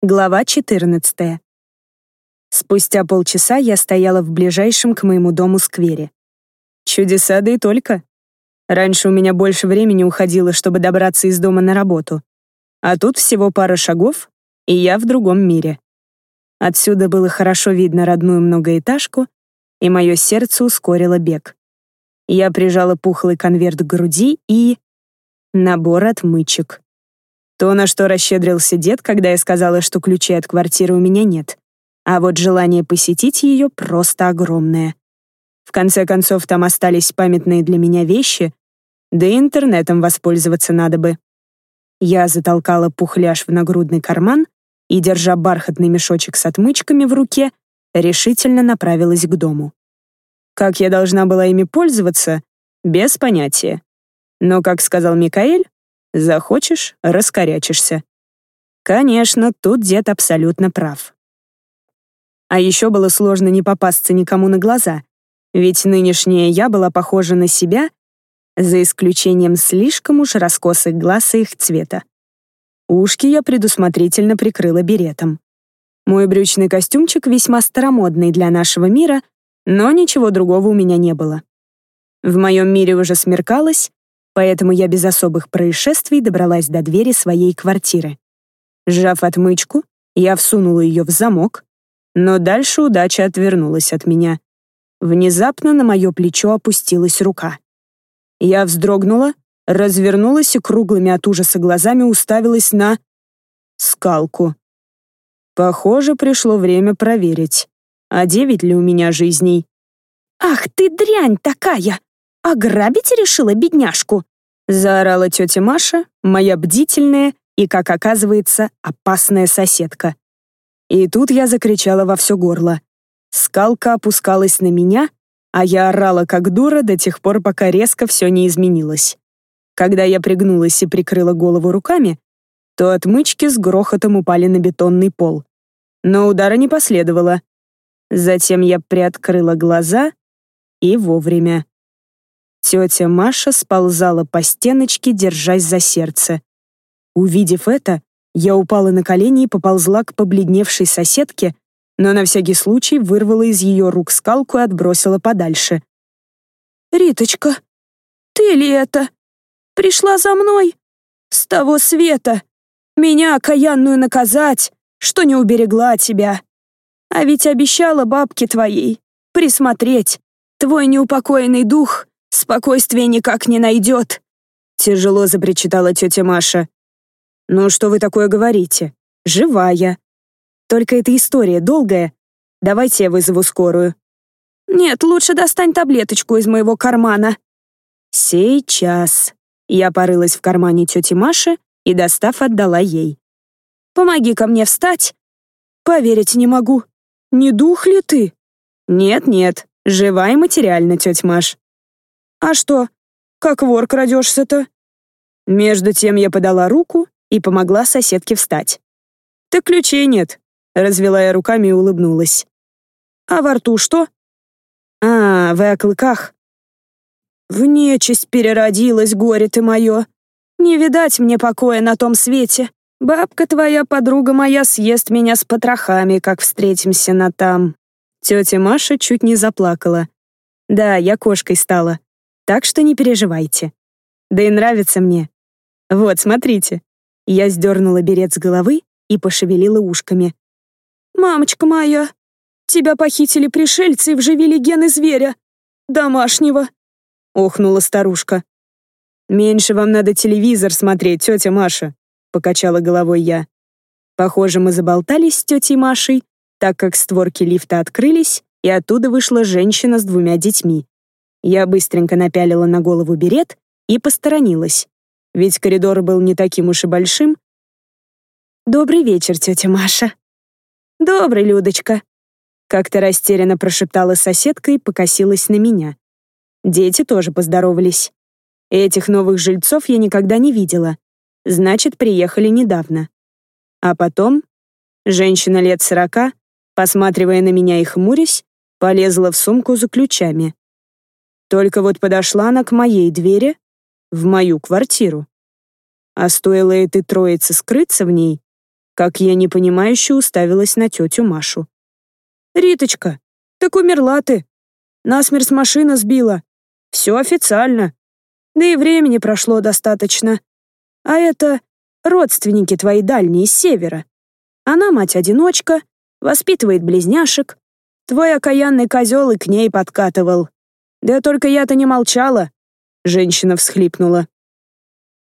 Глава 14. Спустя полчаса я стояла в ближайшем к моему дому сквере. Чудеса да и только. Раньше у меня больше времени уходило, чтобы добраться из дома на работу. А тут всего пара шагов, и я в другом мире. Отсюда было хорошо видно родную многоэтажку, и мое сердце ускорило бег. Я прижала пухлый конверт к груди и... Набор отмычек. То, на что расщедрился дед, когда я сказала, что ключей от квартиры у меня нет. А вот желание посетить ее просто огромное. В конце концов, там остались памятные для меня вещи, да и интернетом воспользоваться надо бы. Я затолкала пухляж в нагрудный карман и, держа бархатный мешочек с отмычками в руке, решительно направилась к дому. Как я должна была ими пользоваться, без понятия. Но, как сказал Микаэль, Захочешь — раскорячишься. Конечно, тут дед абсолютно прав. А еще было сложно не попасться никому на глаза, ведь нынешняя я была похожа на себя, за исключением слишком уж раскосых глаз и их цвета. Ушки я предусмотрительно прикрыла беретом. Мой брючный костюмчик весьма старомодный для нашего мира, но ничего другого у меня не было. В моем мире уже смеркалось, поэтому я без особых происшествий добралась до двери своей квартиры. Сжав отмычку, я всунула ее в замок, но дальше удача отвернулась от меня. Внезапно на мое плечо опустилась рука. Я вздрогнула, развернулась и круглыми от ужаса глазами уставилась на... скалку. Похоже, пришло время проверить, а девять ли у меня жизней. «Ах ты дрянь такая! Ограбить решила бедняжку!» Заорала тетя Маша, моя бдительная и, как оказывается, опасная соседка. И тут я закричала во все горло. Скалка опускалась на меня, а я орала как дура до тех пор, пока резко все не изменилось. Когда я пригнулась и прикрыла голову руками, то отмычки с грохотом упали на бетонный пол. Но удара не последовало. Затем я приоткрыла глаза и вовремя. Тетя Маша сползала по стеночке, держась за сердце. Увидев это, я упала на колени и поползла к побледневшей соседке, но на всякий случай вырвала из ее рук скалку и отбросила подальше. «Риточка, ты ли это? Пришла за мной? С того света? Меня, окаянную, наказать, что не уберегла тебя? А ведь обещала бабке твоей присмотреть. Твой неупокоенный дух Спокойствие никак не найдет!» Тяжело запричитала тетя Маша. «Ну что вы такое говорите? Живая. Только эта история долгая. Давайте я вызову скорую». «Нет, лучше достань таблеточку из моего кармана». «Сейчас». Я порылась в кармане тети Маши и, достав, отдала ей. «Помоги ко мне встать». «Поверить не могу. Не дух ли ты?» «Нет-нет, жива и материально, тетя Маш». «А что, как вор крадешься-то?» Между тем я подала руку и помогла соседке встать. «Так ключей нет», — развела я руками и улыбнулась. «А во рту что?» «А, вы о клыках?» «В нечисть переродилась, горе ты мое. Не видать мне покоя на том свете. Бабка твоя, подруга моя, съест меня с потрохами, как встретимся на там». Тетя Маша чуть не заплакала. «Да, я кошкой стала. Так что не переживайте. Да и нравится мне. Вот, смотрите. Я сдернула берет с головы и пошевелила ушками. «Мамочка моя, тебя похитили пришельцы и вживили гены зверя. Домашнего», — охнула старушка. «Меньше вам надо телевизор смотреть, тетя Маша», — покачала головой я. Похоже, мы заболтались с тетей Машей, так как створки лифта открылись, и оттуда вышла женщина с двумя детьми. Я быстренько напялила на голову берет и посторонилась, ведь коридор был не таким уж и большим. «Добрый вечер, тетя Маша». «Добрый, Людочка», — как-то растерянно прошептала соседка и покосилась на меня. Дети тоже поздоровались. Этих новых жильцов я никогда не видела. Значит, приехали недавно. А потом женщина лет сорока, посматривая на меня и хмурясь, полезла в сумку за ключами. Только вот подошла она к моей двери, в мою квартиру. А стоило этой троице скрыться в ней, Как я непонимающе уставилась на тетю Машу. «Риточка, так умерла ты. Насмерть машина сбила. Все официально. Да и времени прошло достаточно. А это родственники твои дальние с севера. Она мать-одиночка, воспитывает близняшек. Твой окаянный козел и к ней подкатывал. Да только я-то не молчала. Женщина всхлипнула.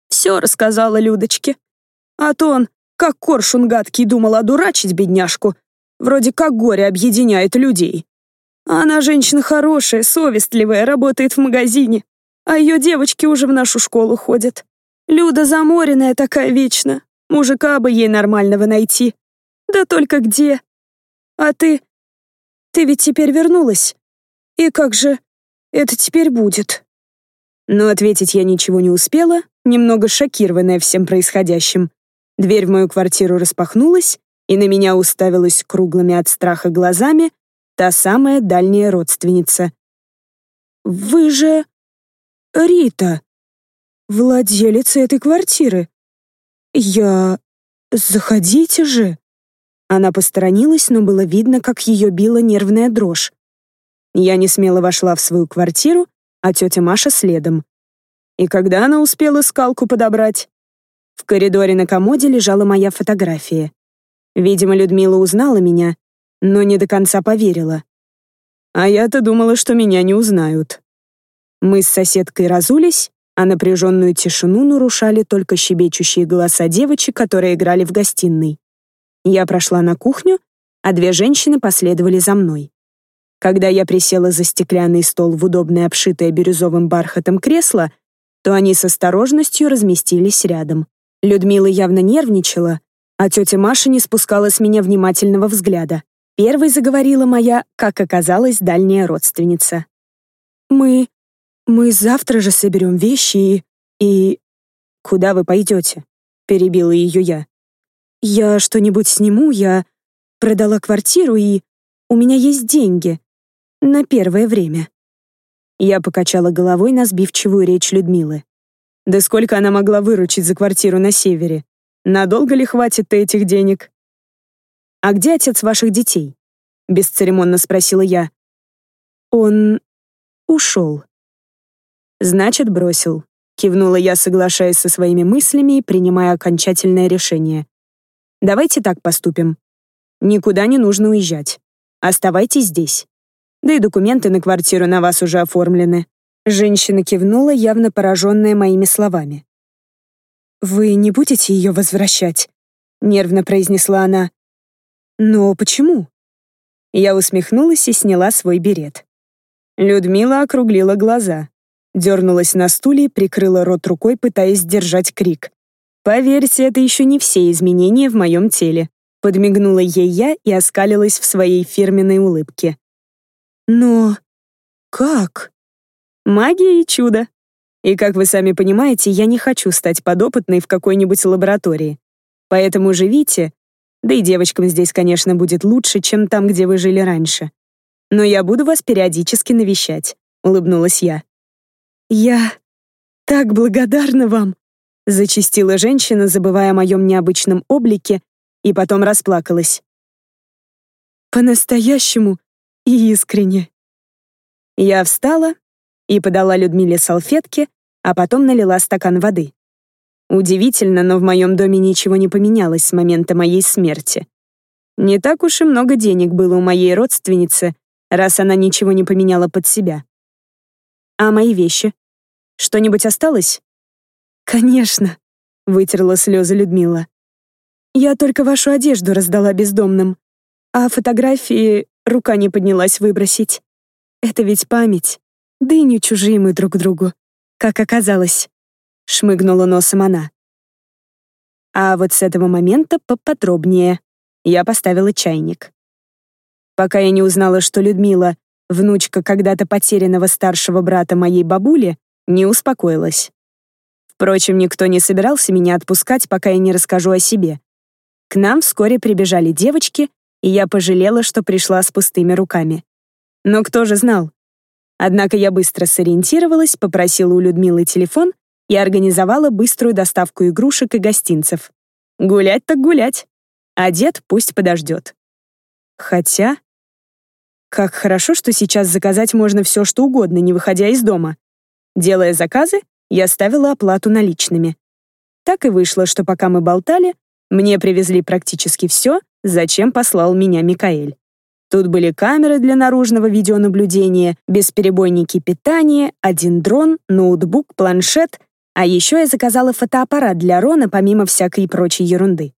Все рассказала Людочке. А то он, как коршун гадкий, думал одурачить бедняжку. Вроде как горе объединяет людей. Она женщина хорошая, совестливая, работает в магазине. А ее девочки уже в нашу школу ходят. Люда заморенная такая вечно. Мужика бы ей нормального найти. Да только где? А ты... Ты ведь теперь вернулась. И как же это теперь будет?» Но ответить я ничего не успела, немного шокированная всем происходящим. Дверь в мою квартиру распахнулась, и на меня уставилась круглыми от страха глазами та самая дальняя родственница. «Вы же... Рита, владелица этой квартиры. Я... Заходите же!» Она посторонилась, но было видно, как ее била нервная дрожь. Я не смело вошла в свою квартиру, а тетя Маша следом. И когда она успела скалку подобрать? В коридоре на комоде лежала моя фотография. Видимо, Людмила узнала меня, но не до конца поверила. А я-то думала, что меня не узнают. Мы с соседкой разулись, а напряженную тишину нарушали только щебечущие голоса девочек, которые играли в гостиной. Я прошла на кухню, а две женщины последовали за мной. Когда я присела за стеклянный стол в удобное обшитое бирюзовым бархатом кресло, то они с осторожностью разместились рядом. Людмила явно нервничала, а тетя Маша не спускала с меня внимательного взгляда. Первой заговорила моя, как оказалось, дальняя родственница. «Мы... мы завтра же соберем вещи и... и... куда вы пойдете?» — перебила ее я. Я что-нибудь сниму, я продала квартиру и... У меня есть деньги. На первое время. Я покачала головой на сбивчивую речь Людмилы. Да сколько она могла выручить за квартиру на севере? Надолго ли хватит этих денег? «А где отец ваших детей?» — бесцеремонно спросила я. «Он ушел». «Значит, бросил», — кивнула я, соглашаясь со своими мыслями и принимая окончательное решение. Давайте так поступим. Никуда не нужно уезжать. Оставайтесь здесь. Да и документы на квартиру на вас уже оформлены». Женщина кивнула, явно пораженная моими словами. «Вы не будете ее возвращать?» — нервно произнесла она. «Но почему?» Я усмехнулась и сняла свой берет. Людмила округлила глаза, дернулась на стуле и прикрыла рот рукой, пытаясь сдержать крик. Поверьте, это еще не все изменения в моем теле. Подмигнула ей я и оскалилась в своей фирменной улыбке. Но как? Магия и чудо. И как вы сами понимаете, я не хочу стать подопытной в какой-нибудь лаборатории. Поэтому живите, да и девочкам здесь, конечно, будет лучше, чем там, где вы жили раньше. Но я буду вас периодически навещать, улыбнулась я. Я так благодарна вам, Зачистила женщина, забывая о моем необычном облике, и потом расплакалась. По-настоящему и искренне. Я встала и подала Людмиле салфетки, а потом налила стакан воды. Удивительно, но в моем доме ничего не поменялось с момента моей смерти. Не так уж и много денег было у моей родственницы, раз она ничего не поменяла под себя. А мои вещи? Что-нибудь осталось? «Конечно», — вытерла слезы Людмила. «Я только вашу одежду раздала бездомным, а фотографии рука не поднялась выбросить. Это ведь память, да и не чужие мы друг другу, как оказалось», — шмыгнула носом она. А вот с этого момента поподробнее. Я поставила чайник. Пока я не узнала, что Людмила, внучка когда-то потерянного старшего брата моей бабули, не успокоилась. Впрочем, никто не собирался меня отпускать, пока я не расскажу о себе. К нам вскоре прибежали девочки, и я пожалела, что пришла с пустыми руками. Но кто же знал? Однако я быстро сориентировалась, попросила у Людмилы телефон и организовала быструю доставку игрушек и гостинцев. Гулять так гулять. а дед пусть подождет. Хотя... Как хорошо, что сейчас заказать можно все, что угодно, не выходя из дома. Делая заказы, я ставила оплату наличными. Так и вышло, что пока мы болтали, мне привезли практически все, зачем послал меня Микаэль. Тут были камеры для наружного видеонаблюдения, бесперебойники питания, один дрон, ноутбук, планшет, а еще я заказала фотоаппарат для Рона помимо всякой прочей ерунды.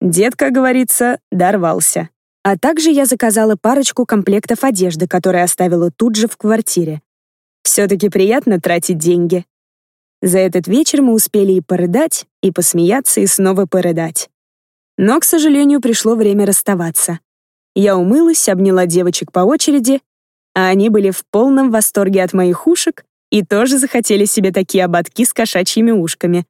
Дед, как говорится, дорвался. А также я заказала парочку комплектов одежды, которые оставила тут же в квартире. Все-таки приятно тратить деньги. За этот вечер мы успели и порыдать, и посмеяться, и снова порыдать. Но, к сожалению, пришло время расставаться. Я умылась, обняла девочек по очереди, а они были в полном восторге от моих ушек и тоже захотели себе такие ободки с кошачьими ушками.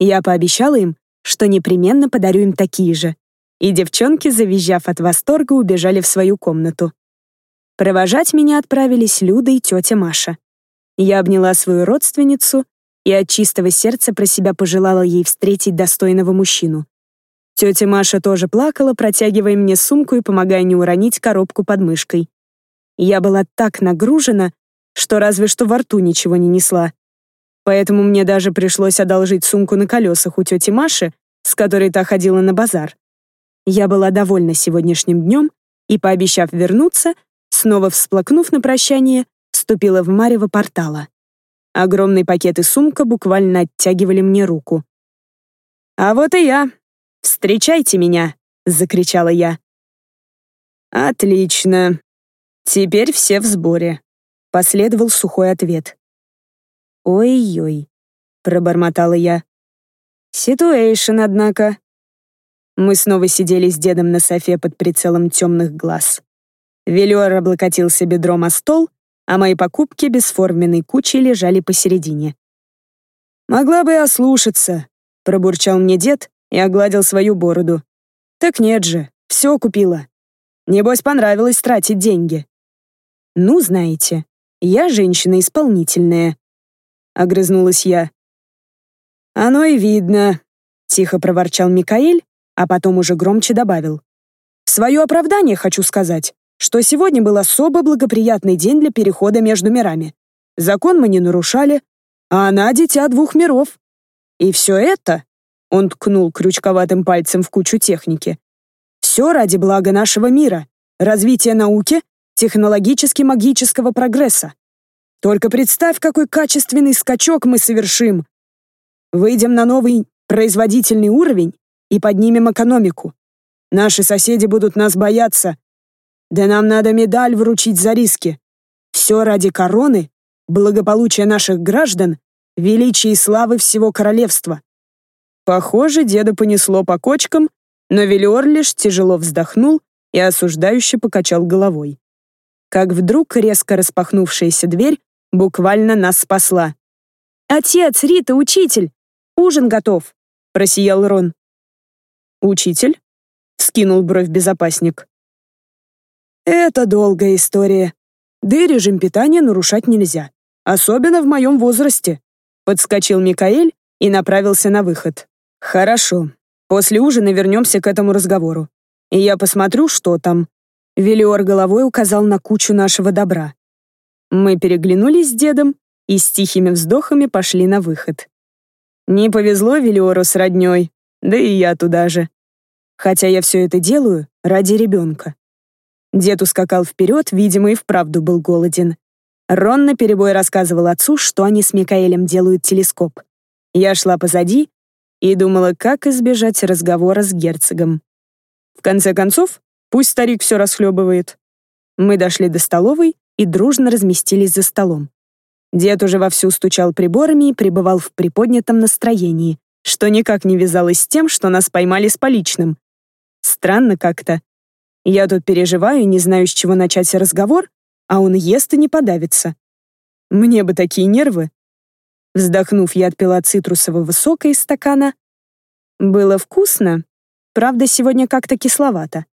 Я пообещала им, что непременно подарю им такие же. И девчонки, завизжав от восторга, убежали в свою комнату. Провожать меня отправились Люда и тетя Маша. Я обняла свою родственницу и от чистого сердца про себя пожелала ей встретить достойного мужчину. Тетя Маша тоже плакала, протягивая мне сумку и помогая не уронить коробку под мышкой. Я была так нагружена, что разве что во рту ничего не несла. Поэтому мне даже пришлось одолжить сумку на колесах у тети Маши, с которой та ходила на базар. Я была довольна сегодняшним днем и, пообещав вернуться, снова всплакнув на прощание, вступила в марево портала. Огромный пакет и сумка буквально оттягивали мне руку. «А вот и я», «Встречайте меня!» — закричала я. «Отлично. Теперь все в сборе», — последовал сухой ответ. «Ой-ой», — пробормотала я. «Ситуэйшн, однако». Мы снова сидели с дедом на софе под прицелом темных глаз. Велиор облокотился бедром о стол, а мои покупки бесформенной кучей лежали посередине. «Могла бы и ослушаться», — пробурчал мне дед, и огладил свою бороду. «Так нет же, все купила. Небось, понравилось тратить деньги». «Ну, знаете, я женщина исполнительная», — огрызнулась я. «Оно и видно», — тихо проворчал Микаэль, а потом уже громче добавил. «В свое оправдание хочу сказать, что сегодня был особо благоприятный день для перехода между мирами. Закон мы не нарушали, а она — дитя двух миров. И все это он ткнул крючковатым пальцем в кучу техники. «Все ради блага нашего мира, развития науки, технологически-магического прогресса. Только представь, какой качественный скачок мы совершим. Выйдем на новый производительный уровень и поднимем экономику. Наши соседи будут нас бояться. Да нам надо медаль вручить за риски. Все ради короны, благополучия наших граждан, величия и славы всего королевства. Похоже, деда понесло по кочкам, но Велиор лишь тяжело вздохнул и осуждающе покачал головой. Как вдруг резко распахнувшаяся дверь буквально нас спасла. «Отец, Рита, учитель! Ужин готов!» — просиял Рон. «Учитель?» — вскинул бровь безопасник. «Это долгая история. Да и режим питания нарушать нельзя. Особенно в моем возрасте», — подскочил Микаэль и направился на выход. «Хорошо. После ужина вернемся к этому разговору. И я посмотрю, что там». Велиор головой указал на кучу нашего добра. Мы переглянулись с дедом и с тихими вздохами пошли на выход. Не повезло Велиору с роднёй, да и я туда же. Хотя я все это делаю ради ребенка. Дед ускакал вперед, видимо, и вправду был голоден. Рон наперебой рассказывал отцу, что они с Микаэлем делают телескоп. Я шла позади и думала, как избежать разговора с герцогом. В конце концов, пусть старик все расхлебывает. Мы дошли до столовой и дружно разместились за столом. Дед уже вовсю стучал приборами и пребывал в приподнятом настроении, что никак не вязалось с тем, что нас поймали с поличным. Странно как-то. Я тут переживаю не знаю, с чего начать разговор, а он ест и не подавится. Мне бы такие нервы. Вздохнув, я отпила цитрусового сока из стакана. Было вкусно, правда, сегодня как-то кисловато.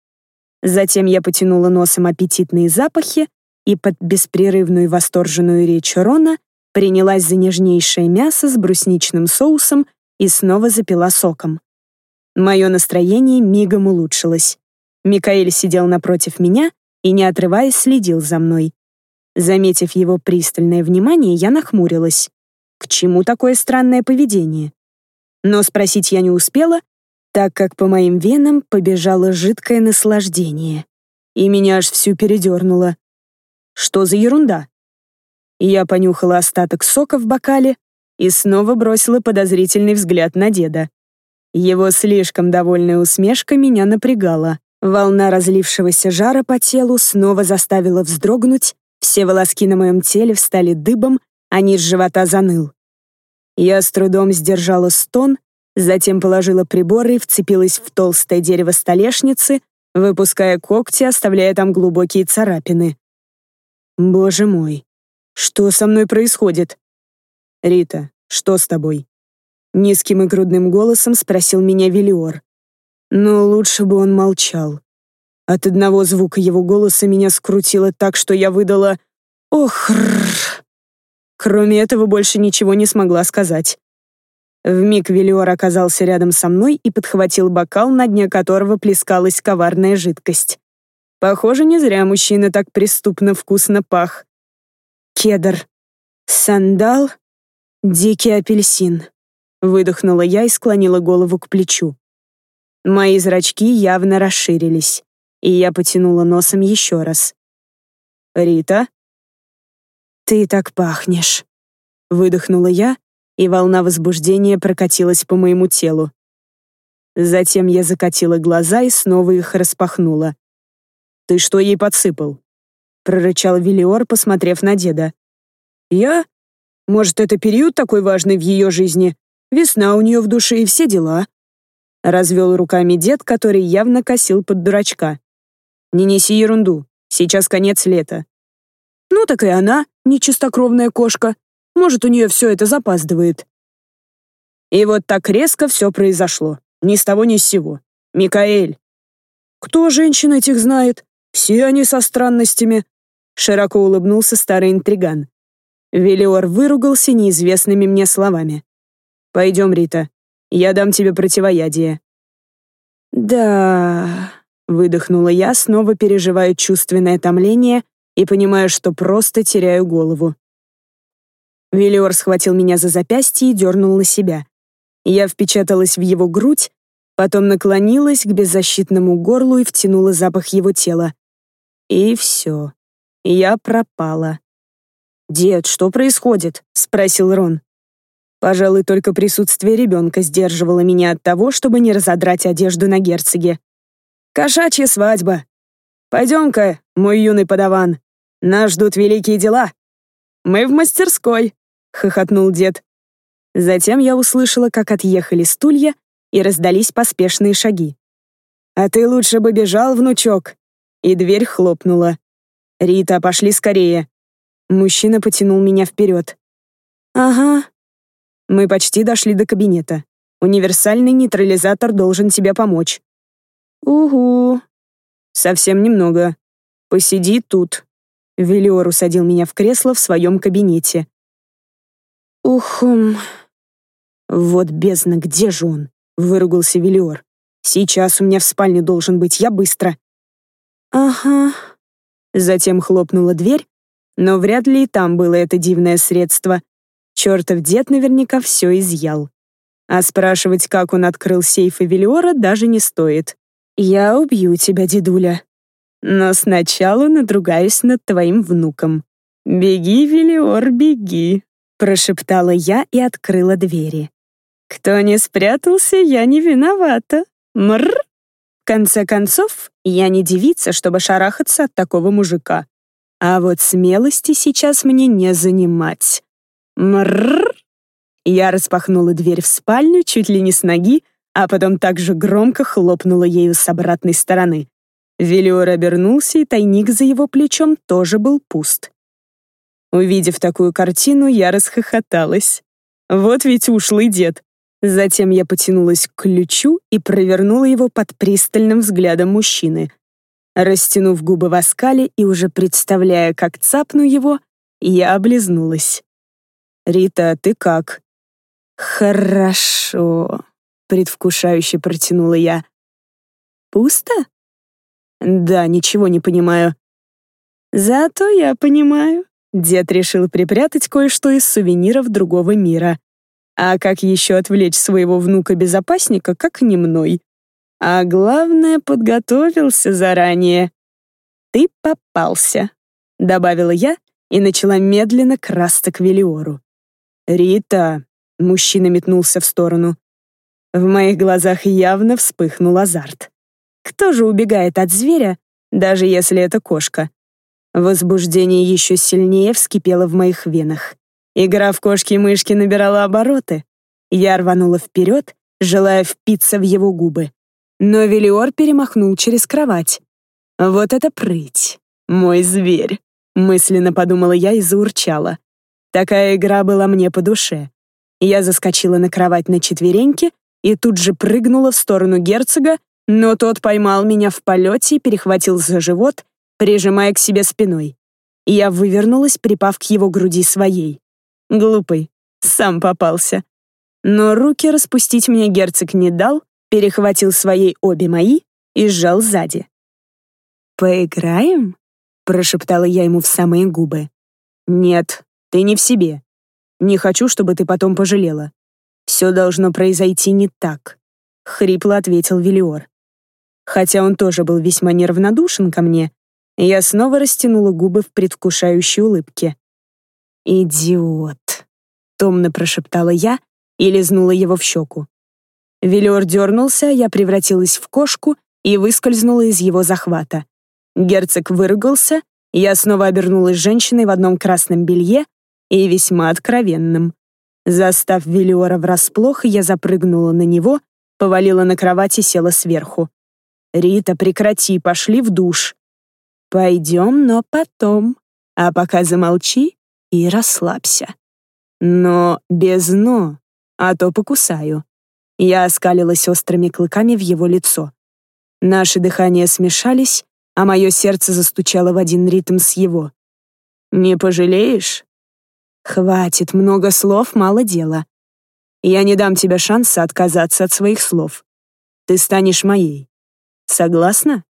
Затем я потянула носом аппетитные запахи и под беспрерывную восторженную речь Рона принялась за нежнейшее мясо с брусничным соусом и снова запила соком. Мое настроение мигом улучшилось. Микаэль сидел напротив меня и, не отрываясь, следил за мной. Заметив его пристальное внимание, я нахмурилась. К чему такое странное поведение? Но спросить я не успела, так как по моим венам побежало жидкое наслаждение. И меня аж всю передернуло. Что за ерунда? Я понюхала остаток сока в бокале и снова бросила подозрительный взгляд на деда. Его слишком довольная усмешка меня напрягала. Волна разлившегося жара по телу снова заставила вздрогнуть, все волоски на моем теле встали дыбом, а низ живота заныл. Я с трудом сдержала стон, затем положила приборы и вцепилась в толстое дерево столешницы, выпуская когти, оставляя там глубокие царапины. Боже мой, что со мной происходит? Рита, что с тобой? Низким и грудным голосом спросил меня Велиор. Но лучше бы он молчал. От одного звука его голоса меня скрутило так, что я выдала «Ох!». Кроме этого, больше ничего не смогла сказать. Вмиг Велиор оказался рядом со мной и подхватил бокал, на дне которого плескалась коварная жидкость. Похоже, не зря мужчина так преступно вкусно пах. Кедр, сандал, дикий апельсин. Выдохнула я и склонила голову к плечу. Мои зрачки явно расширились, и я потянула носом еще раз. «Рита?» «Ты так пахнешь», — выдохнула я, и волна возбуждения прокатилась по моему телу. Затем я закатила глаза и снова их распахнула. «Ты что ей подсыпал?» — прорычал Велиор, посмотрев на деда. «Я? Может, это период такой важный в ее жизни? Весна у нее в душе и все дела?» Развел руками дед, который явно косил под дурачка. «Не неси ерунду. Сейчас конец лета». «Ну так и она, нечистокровная кошка. Может, у нее все это запаздывает». И вот так резко все произошло. Ни с того ни с сего. «Микаэль!» «Кто женщин этих знает? Все они со странностями», — широко улыбнулся старый интриган. Велиор выругался неизвестными мне словами. «Пойдем, Рита, я дам тебе противоядие». «Да...» — выдохнула я, снова переживая чувственное томление и понимая, что просто теряю голову. Велиор схватил меня за запястье и дернул на себя. Я впечаталась в его грудь, потом наклонилась к беззащитному горлу и втянула запах его тела. И все. Я пропала. «Дед, что происходит?» — спросил Рон. Пожалуй, только присутствие ребенка сдерживало меня от того, чтобы не разодрать одежду на герцоге. «Кошачья свадьба! Пойдем-ка, мой юный подаван, нас ждут великие дела!» «Мы в мастерской!» — хохотнул дед. Затем я услышала, как отъехали стулья и раздались поспешные шаги. «А ты лучше бы бежал, внучок!» И дверь хлопнула. «Рита, пошли скорее!» Мужчина потянул меня вперед. «Ага, мы почти дошли до кабинета. Универсальный нейтрализатор должен тебе помочь. Угу. Совсем немного. Посиди тут. Велиор усадил меня в кресло в своем кабинете. Ухум. Вот бездна, где же он? Выругался Велиор. Сейчас у меня в спальне должен быть, я быстро. Ага. Затем хлопнула дверь, но вряд ли и там было это дивное средство. Чертов дед наверняка все изъял. А спрашивать, как он открыл сейфы Велиора, даже не стоит. «Я убью тебя, дедуля. Но сначала надругаюсь над твоим внуком. Беги, Велиор, беги», — прошептала я и открыла двери. «Кто не спрятался, я не виновата. Мрр!» В конце концов, я не девица, чтобы шарахаться от такого мужика. А вот смелости сейчас мне не занимать. Мрррр. Я распахнула дверь в спальню чуть ли не с ноги, а потом также громко хлопнула ею с обратной стороны. Велиор обернулся, и тайник за его плечом тоже был пуст. Увидев такую картину, я расхохоталась. Вот ведь ушлый дед. Затем я потянулась к ключу и провернула его под пристальным взглядом мужчины. Растянув губы в оскале и уже представляя, как цапну его, я облизнулась. «Рита, ты как?» «Хорошо», — предвкушающе протянула я. «Пусто?» «Да, ничего не понимаю». «Зато я понимаю». Дед решил припрятать кое-что из сувениров другого мира. А как еще отвлечь своего внука-безопасника, как не мной? А главное, подготовился заранее. «Ты попался», — добавила я и начала медленно красться к Велиору. «Рита!» — мужчина метнулся в сторону. В моих глазах явно вспыхнул азарт. Кто же убегает от зверя, даже если это кошка? Возбуждение еще сильнее вскипело в моих венах. Игра в кошки-мышки набирала обороты. Я рванула вперед, желая впиться в его губы. Но Велиор перемахнул через кровать. «Вот это прыть! Мой зверь!» Мысленно подумала я и заурчала. Такая игра была мне по душе. Я заскочила на кровать на четвереньки и тут же прыгнула в сторону герцога, но тот поймал меня в полете и перехватил за живот, прижимая к себе спиной. Я вывернулась, припав к его груди своей. Глупый, сам попался. Но руки распустить мне герцог не дал, перехватил своей обе мои и сжал сзади. «Поиграем?» — прошептала я ему в самые губы. «Нет, ты не в себе. Не хочу, чтобы ты потом пожалела. Все должно произойти не так», — хрипло ответил Велиор. Хотя он тоже был весьма неравнодушен ко мне, я снова растянула губы в предвкушающей улыбке. «Идиот», — томно прошептала я и лизнула его в щеку. Велиор дернулся, я превратилась в кошку и выскользнула из его захвата. Герцог выругался, я снова обернулась женщиной в одном красном белье и весьма откровенным. Застав Велиора врасплох, я запрыгнула на него, повалила на кровать и села сверху. «Рита, прекрати, пошли в душ». «Пойдем, но потом. А пока замолчи и расслабься». «Но без «но», а то покусаю». Я оскалилась острыми клыками в его лицо. Наши дыхания смешались, а мое сердце застучало в один ритм с его. «Не пожалеешь?» «Хватит, много слов, мало дела. Я не дам тебе шанса отказаться от своих слов. Ты станешь моей. Согласна?»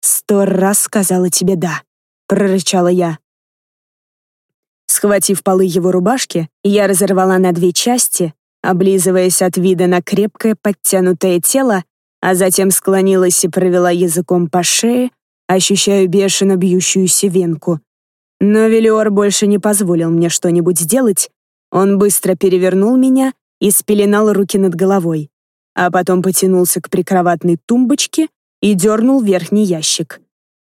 «Сто раз сказала тебе «да», — прорычала я. Схватив полы его рубашки, я разорвала на две части, облизываясь от вида на крепкое подтянутое тело, а затем склонилась и провела языком по шее, ощущая бешено бьющуюся венку. Но Велиор больше не позволил мне что-нибудь сделать, он быстро перевернул меня и спеленал руки над головой, а потом потянулся к прикроватной тумбочке и дернул верхний ящик.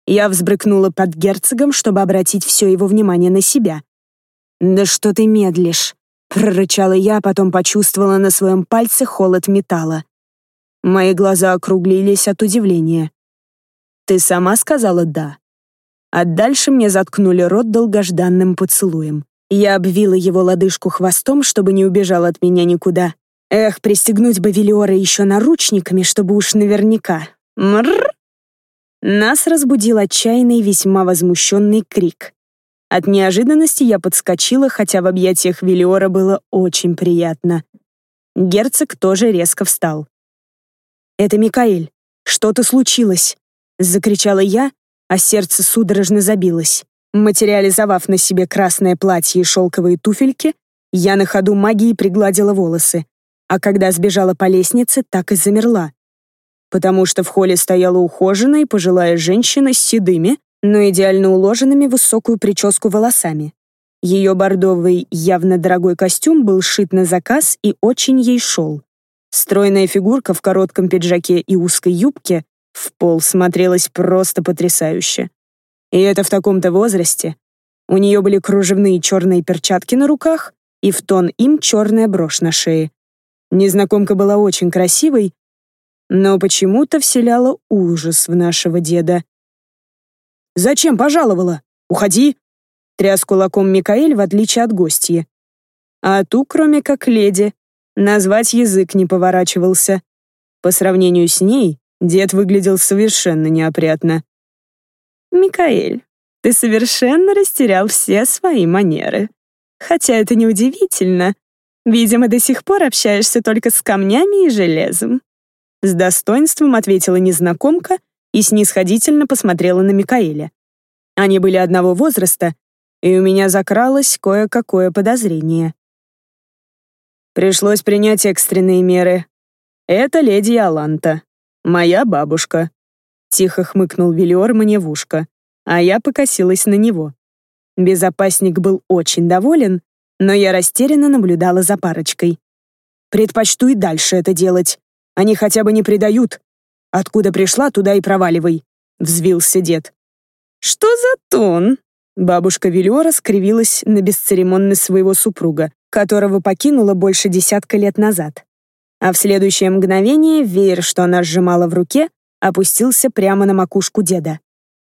Я взбрыкнула под герцогом, чтобы обратить все его внимание на себя. «Да что ты медлишь?» — прорычала я, а потом почувствовала на своем пальце холод металла. Мои глаза округлились от удивления. «Ты сама сказала «да». А дальше мне заткнули рот долгожданным поцелуем. Я обвила его лодыжку хвостом, чтобы не убежал от меня никуда. Эх, пристегнуть бы Велиора еще наручниками, чтобы уж наверняка. Мрррр! Нас разбудил отчаянный, весьма возмущенный крик. От неожиданности я подскочила, хотя в объятиях Велиора было очень приятно. Герцог тоже резко встал. «Это Микаэль. Что-то случилось!» — закричала я, а сердце судорожно забилось. Материализовав на себе красное платье и шелковые туфельки, я на ходу магией пригладила волосы, а когда сбежала по лестнице, так и замерла. Потому что в холле стояла ухоженная пожилая женщина с седыми, но идеально уложенными высокую прическу волосами. Ее бордовый, явно дорогой костюм был сшит на заказ и очень ей шел. Стройная фигурка в коротком пиджаке и узкой юбке в пол смотрелась просто потрясающе. И это в таком-то возрасте. У нее были кружевные черные перчатки на руках и в тон им черная брошь на шее. Незнакомка была очень красивой, но почему-то вселяла ужас в нашего деда. «Зачем пожаловала? Уходи!» Тряс кулаком Микаэль, в отличие от гостья. А ту, кроме как леди, Назвать язык не поворачивался. По сравнению с ней, дед выглядел совершенно неопрятно. «Микаэль, ты совершенно растерял все свои манеры. Хотя это неудивительно. Видимо, до сих пор общаешься только с камнями и железом». С достоинством ответила незнакомка и снисходительно посмотрела на Микаэля. Они были одного возраста, и у меня закралось кое-какое подозрение. Пришлось принять экстренные меры. Это леди Аланта, моя бабушка. Тихо хмыкнул Вильор мне в ушко, а я покосилась на него. Безопасник был очень доволен, но я растерянно наблюдала за парочкой. «Предпочту и дальше это делать. Они хотя бы не предают. Откуда пришла, туда и проваливай», — взвился дед. «Что за тон?» Бабушка Велиора скривилась на бесцеремонность своего супруга, которого покинула больше десятка лет назад. А в следующее мгновение веер, что она сжимала в руке, опустился прямо на макушку деда.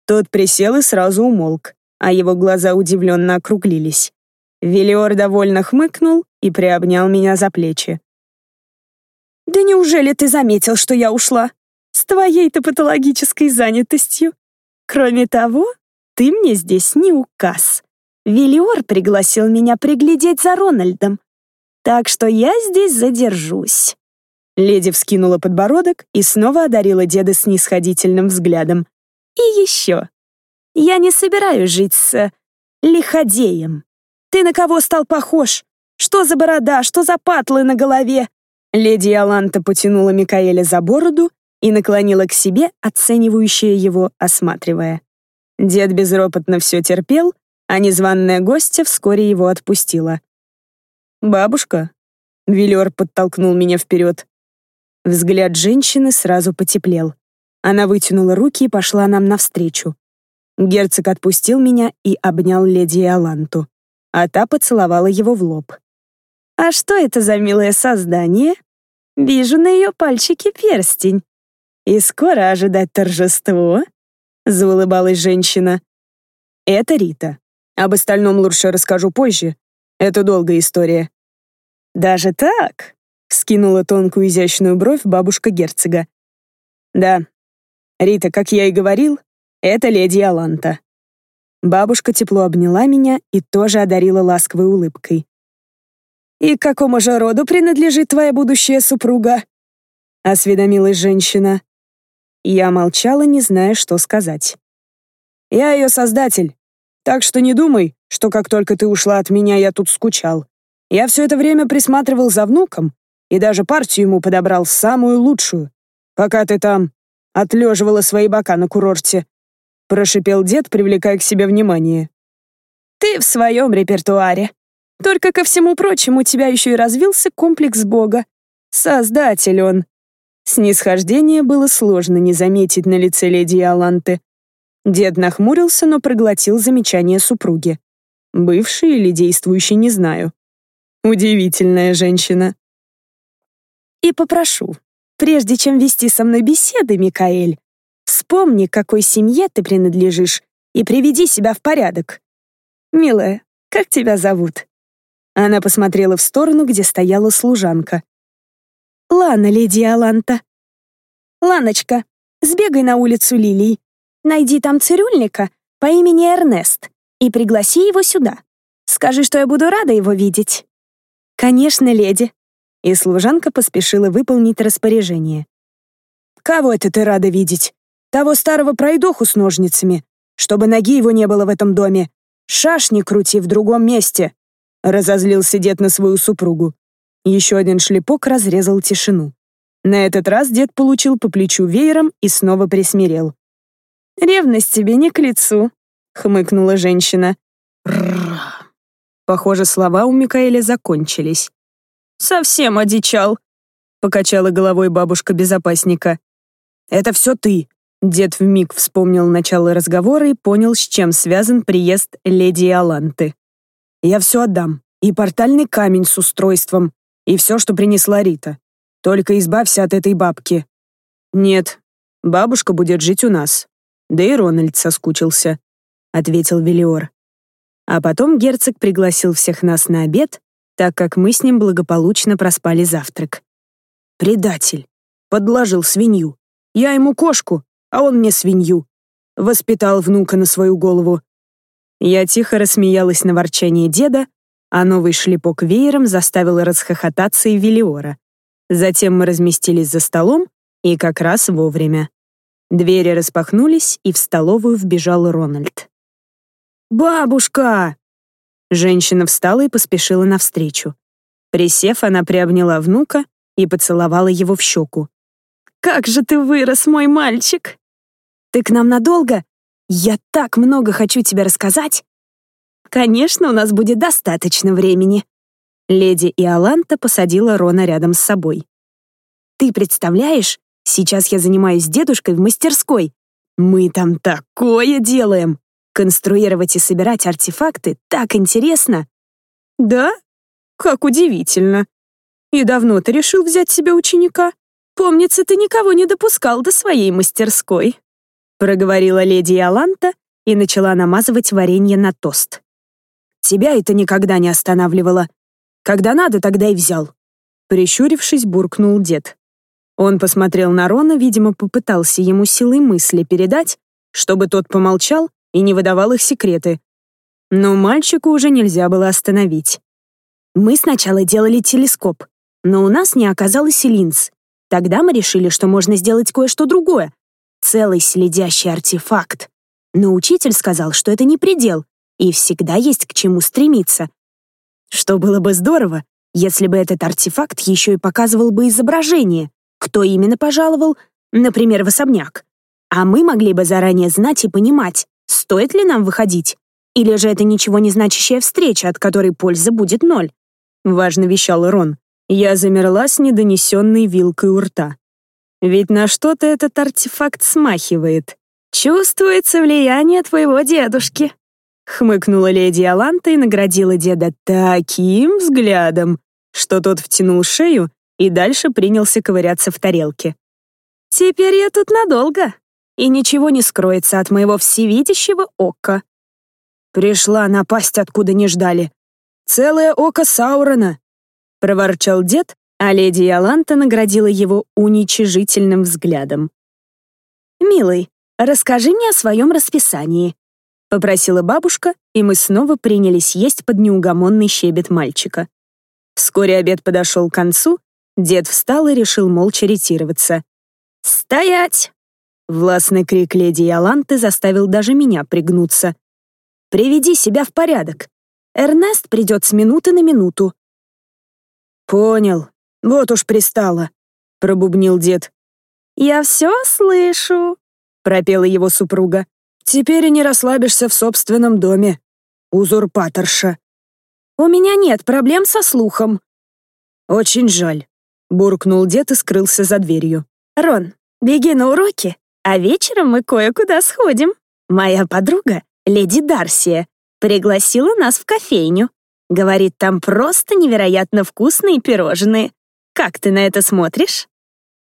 Тот присел и сразу умолк, а его глаза удивленно округлились. Велиор довольно хмыкнул и приобнял меня за плечи. «Да неужели ты заметил, что я ушла? С твоей-то патологической занятостью? Кроме того, ты мне здесь не указ. Велиор пригласил меня приглядеть за Рональдом, так что я здесь задержусь». Леди вскинула подбородок и снова одарила деда снисходительным взглядом. «И еще. Я не собираюсь жить с... лиходеем. Ты на кого стал похож? Что за борода, что за патлы на голове?» Леди Аланта потянула Микаэля за бороду и наклонила к себе, оценивающая его, осматривая. Дед безропотно все терпел, а незваная гостья вскоре его отпустила. «Бабушка?» — Вилер подтолкнул меня вперед. Взгляд женщины сразу потеплел. Она вытянула руки и пошла нам навстречу. Герцог отпустил меня и обнял леди Иоланту, а та поцеловала его в лоб. «А что это за милое создание? Вижу на ее пальчике перстень. И скоро ожидать торжество?» — заулыбалась женщина. «Это Рита. Об остальном лучше расскажу позже. Это долгая история». «Даже так?» — скинула тонкую изящную бровь бабушка герцога. «Да. Рита, как я и говорил, это леди Аланта». Бабушка тепло обняла меня и тоже одарила ласковой улыбкой. «И к какому же роду принадлежит твоя будущая супруга?» — осведомилась женщина. Я молчала, не зная, что сказать. «Я ее создатель, так что не думай, что как только ты ушла от меня, я тут скучал. Я все это время присматривал за внуком и даже партию ему подобрал самую лучшую, пока ты там отлеживала свои бока на курорте», — прошипел дед, привлекая к себе внимание. «Ты в своем репертуаре. Только ко всему прочему у тебя еще и развился комплекс Бога. Создатель он. Снисхождение было сложно не заметить на лице леди Аланты. Дед нахмурился, но проглотил замечание супруги. Бывший или действующий, не знаю. Удивительная женщина. И попрошу, прежде чем вести со мной беседы, Микаэль, вспомни, какой семье ты принадлежишь, и приведи себя в порядок. Милая, как тебя зовут? Она посмотрела в сторону, где стояла служанка. Лана, леди Аланта. Ланочка, сбегай на улицу Лилий. Найди там цирюльника по имени Эрнест и пригласи его сюда. Скажи, что я буду рада его видеть. Конечно, леди. И служанка поспешила выполнить распоряжение. Кого это ты рада видеть? Того старого пройдоху с ножницами, чтобы ноги его не было в этом доме. Шашни крути в другом месте. Разозлился дед на свою супругу. Еще один шлепок разрезал тишину. На этот раз дед получил по плечу веером и снова присмирел. «Ревность тебе не к лицу», — хмыкнула женщина. Похоже, слова у Микаэля закончились. «Совсем одичал», — покачала головой бабушка безопасника. «Это все ты», — дед вмиг вспомнил начало разговора и понял, с чем связан приезд леди Аланты. «Я все отдам, и портальный камень с устройством, и все, что принесла Рита. Только избавься от этой бабки. Нет, бабушка будет жить у нас. Да и Рональд соскучился, ответил Велиор. А потом герцог пригласил всех нас на обед, так как мы с ним благополучно проспали завтрак. Предатель. Подложил свинью. Я ему кошку, а он мне свинью. Воспитал внука на свою голову. Я тихо рассмеялась на ворчание деда, а новый шлепок веером заставил расхохотаться и Велиора. Затем мы разместились за столом, и как раз вовремя. Двери распахнулись, и в столовую вбежал Рональд. «Бабушка!» Женщина встала и поспешила навстречу. Присев, она приобняла внука и поцеловала его в щеку. «Как же ты вырос, мой мальчик!» «Ты к нам надолго? Я так много хочу тебе рассказать!» «Конечно, у нас будет достаточно времени!» Леди Иоланта посадила Рона рядом с собой. «Ты представляешь, сейчас я занимаюсь дедушкой в мастерской. Мы там такое делаем! Конструировать и собирать артефакты так интересно!» «Да? Как удивительно! И давно ты решил взять себе ученика? Помнится, ты никого не допускал до своей мастерской!» Проговорила леди Иоланта и начала намазывать варенье на тост. «Тебя это никогда не останавливало. Когда надо, тогда и взял». Прищурившись, буркнул дед. Он посмотрел на Рона, видимо, попытался ему силой мысли передать, чтобы тот помолчал и не выдавал их секреты. Но мальчику уже нельзя было остановить. «Мы сначала делали телескоп, но у нас не оказалось линз. Тогда мы решили, что можно сделать кое-что другое. Целый следящий артефакт. Но учитель сказал, что это не предел, и всегда есть к чему стремиться. Что было бы здорово, если бы этот артефакт еще и показывал бы изображение, кто именно пожаловал, например, в особняк. А мы могли бы заранее знать и понимать, стоит ли нам выходить, или же это ничего не значащая встреча, от которой польза будет ноль. Важно вещал Рон. Я замерла с недонесенной вилкой у рта. Ведь на что-то этот артефакт смахивает. Чувствуется влияние твоего дедушки. Хмыкнула леди Аланта и наградила деда таким взглядом, что тот втянул шею и дальше принялся ковыряться в тарелке. «Теперь я тут надолго, и ничего не скроется от моего всевидящего ока». «Пришла напасть, откуда не ждали. Целое око Саурона», — проворчал дед, а леди Яланта наградила его уничижительным взглядом. «Милый, расскажи мне о своем расписании», — попросила бабушка, и мы снова принялись есть под неугомонный щебет мальчика. Вскоре обед подошел к концу, дед встал и решил молча ретироваться. «Стоять!» Властный крик леди Яланты заставил даже меня пригнуться. «Приведи себя в порядок. Эрнест придет с минуты на минуту». «Понял. Вот уж пристало», — пробубнил дед. «Я все слышу», — пропела его супруга. Теперь и не расслабишься в собственном доме. Узурпаторша. У меня нет проблем со слухом. Очень жаль. Буркнул дед и скрылся за дверью. Рон, беги на уроки, а вечером мы кое-куда сходим. Моя подруга, леди Дарсия, пригласила нас в кофейню. Говорит, там просто невероятно вкусные пирожные. Как ты на это смотришь?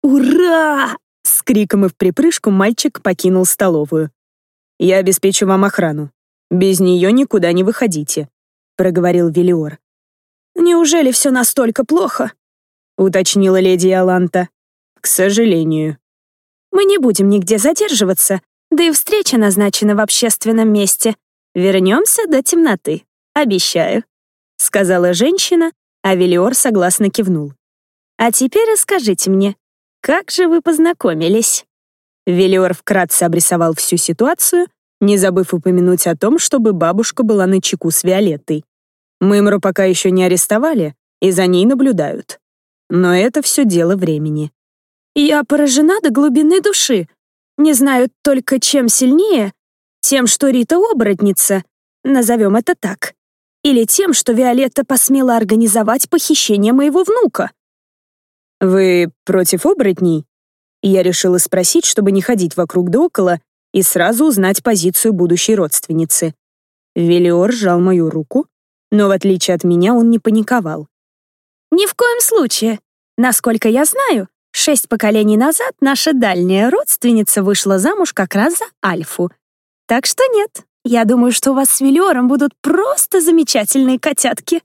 «Ура!» С криком и в припрыжку мальчик покинул столовую. Я обеспечу вам охрану. Без нее никуда не выходите», — проговорил Велиор. «Неужели все настолько плохо?» — уточнила леди Аланта. «К сожалению». «Мы не будем нигде задерживаться, да и встреча назначена в общественном месте. Вернемся до темноты, обещаю», — сказала женщина, а Велиор согласно кивнул. «А теперь расскажите мне, как же вы познакомились?» Велиор вкратце обрисовал всю ситуацию, не забыв упомянуть о том, чтобы бабушка была на чеку с Виолеттой. Мымру пока еще не арестовали, и за ней наблюдают. Но это все дело времени. «Я поражена до глубины души. Не знаю только, чем сильнее, тем, что Рита оборотница, назовем это так, или тем, что Виолетта посмела организовать похищение моего внука». «Вы против оборотней?» Я решила спросить, чтобы не ходить вокруг да около и сразу узнать позицию будущей родственницы. Велиор сжал мою руку, но в отличие от меня он не паниковал. «Ни в коем случае. Насколько я знаю, шесть поколений назад наша дальняя родственница вышла замуж как раз за Альфу. Так что нет, я думаю, что у вас с Велиором будут просто замечательные котятки».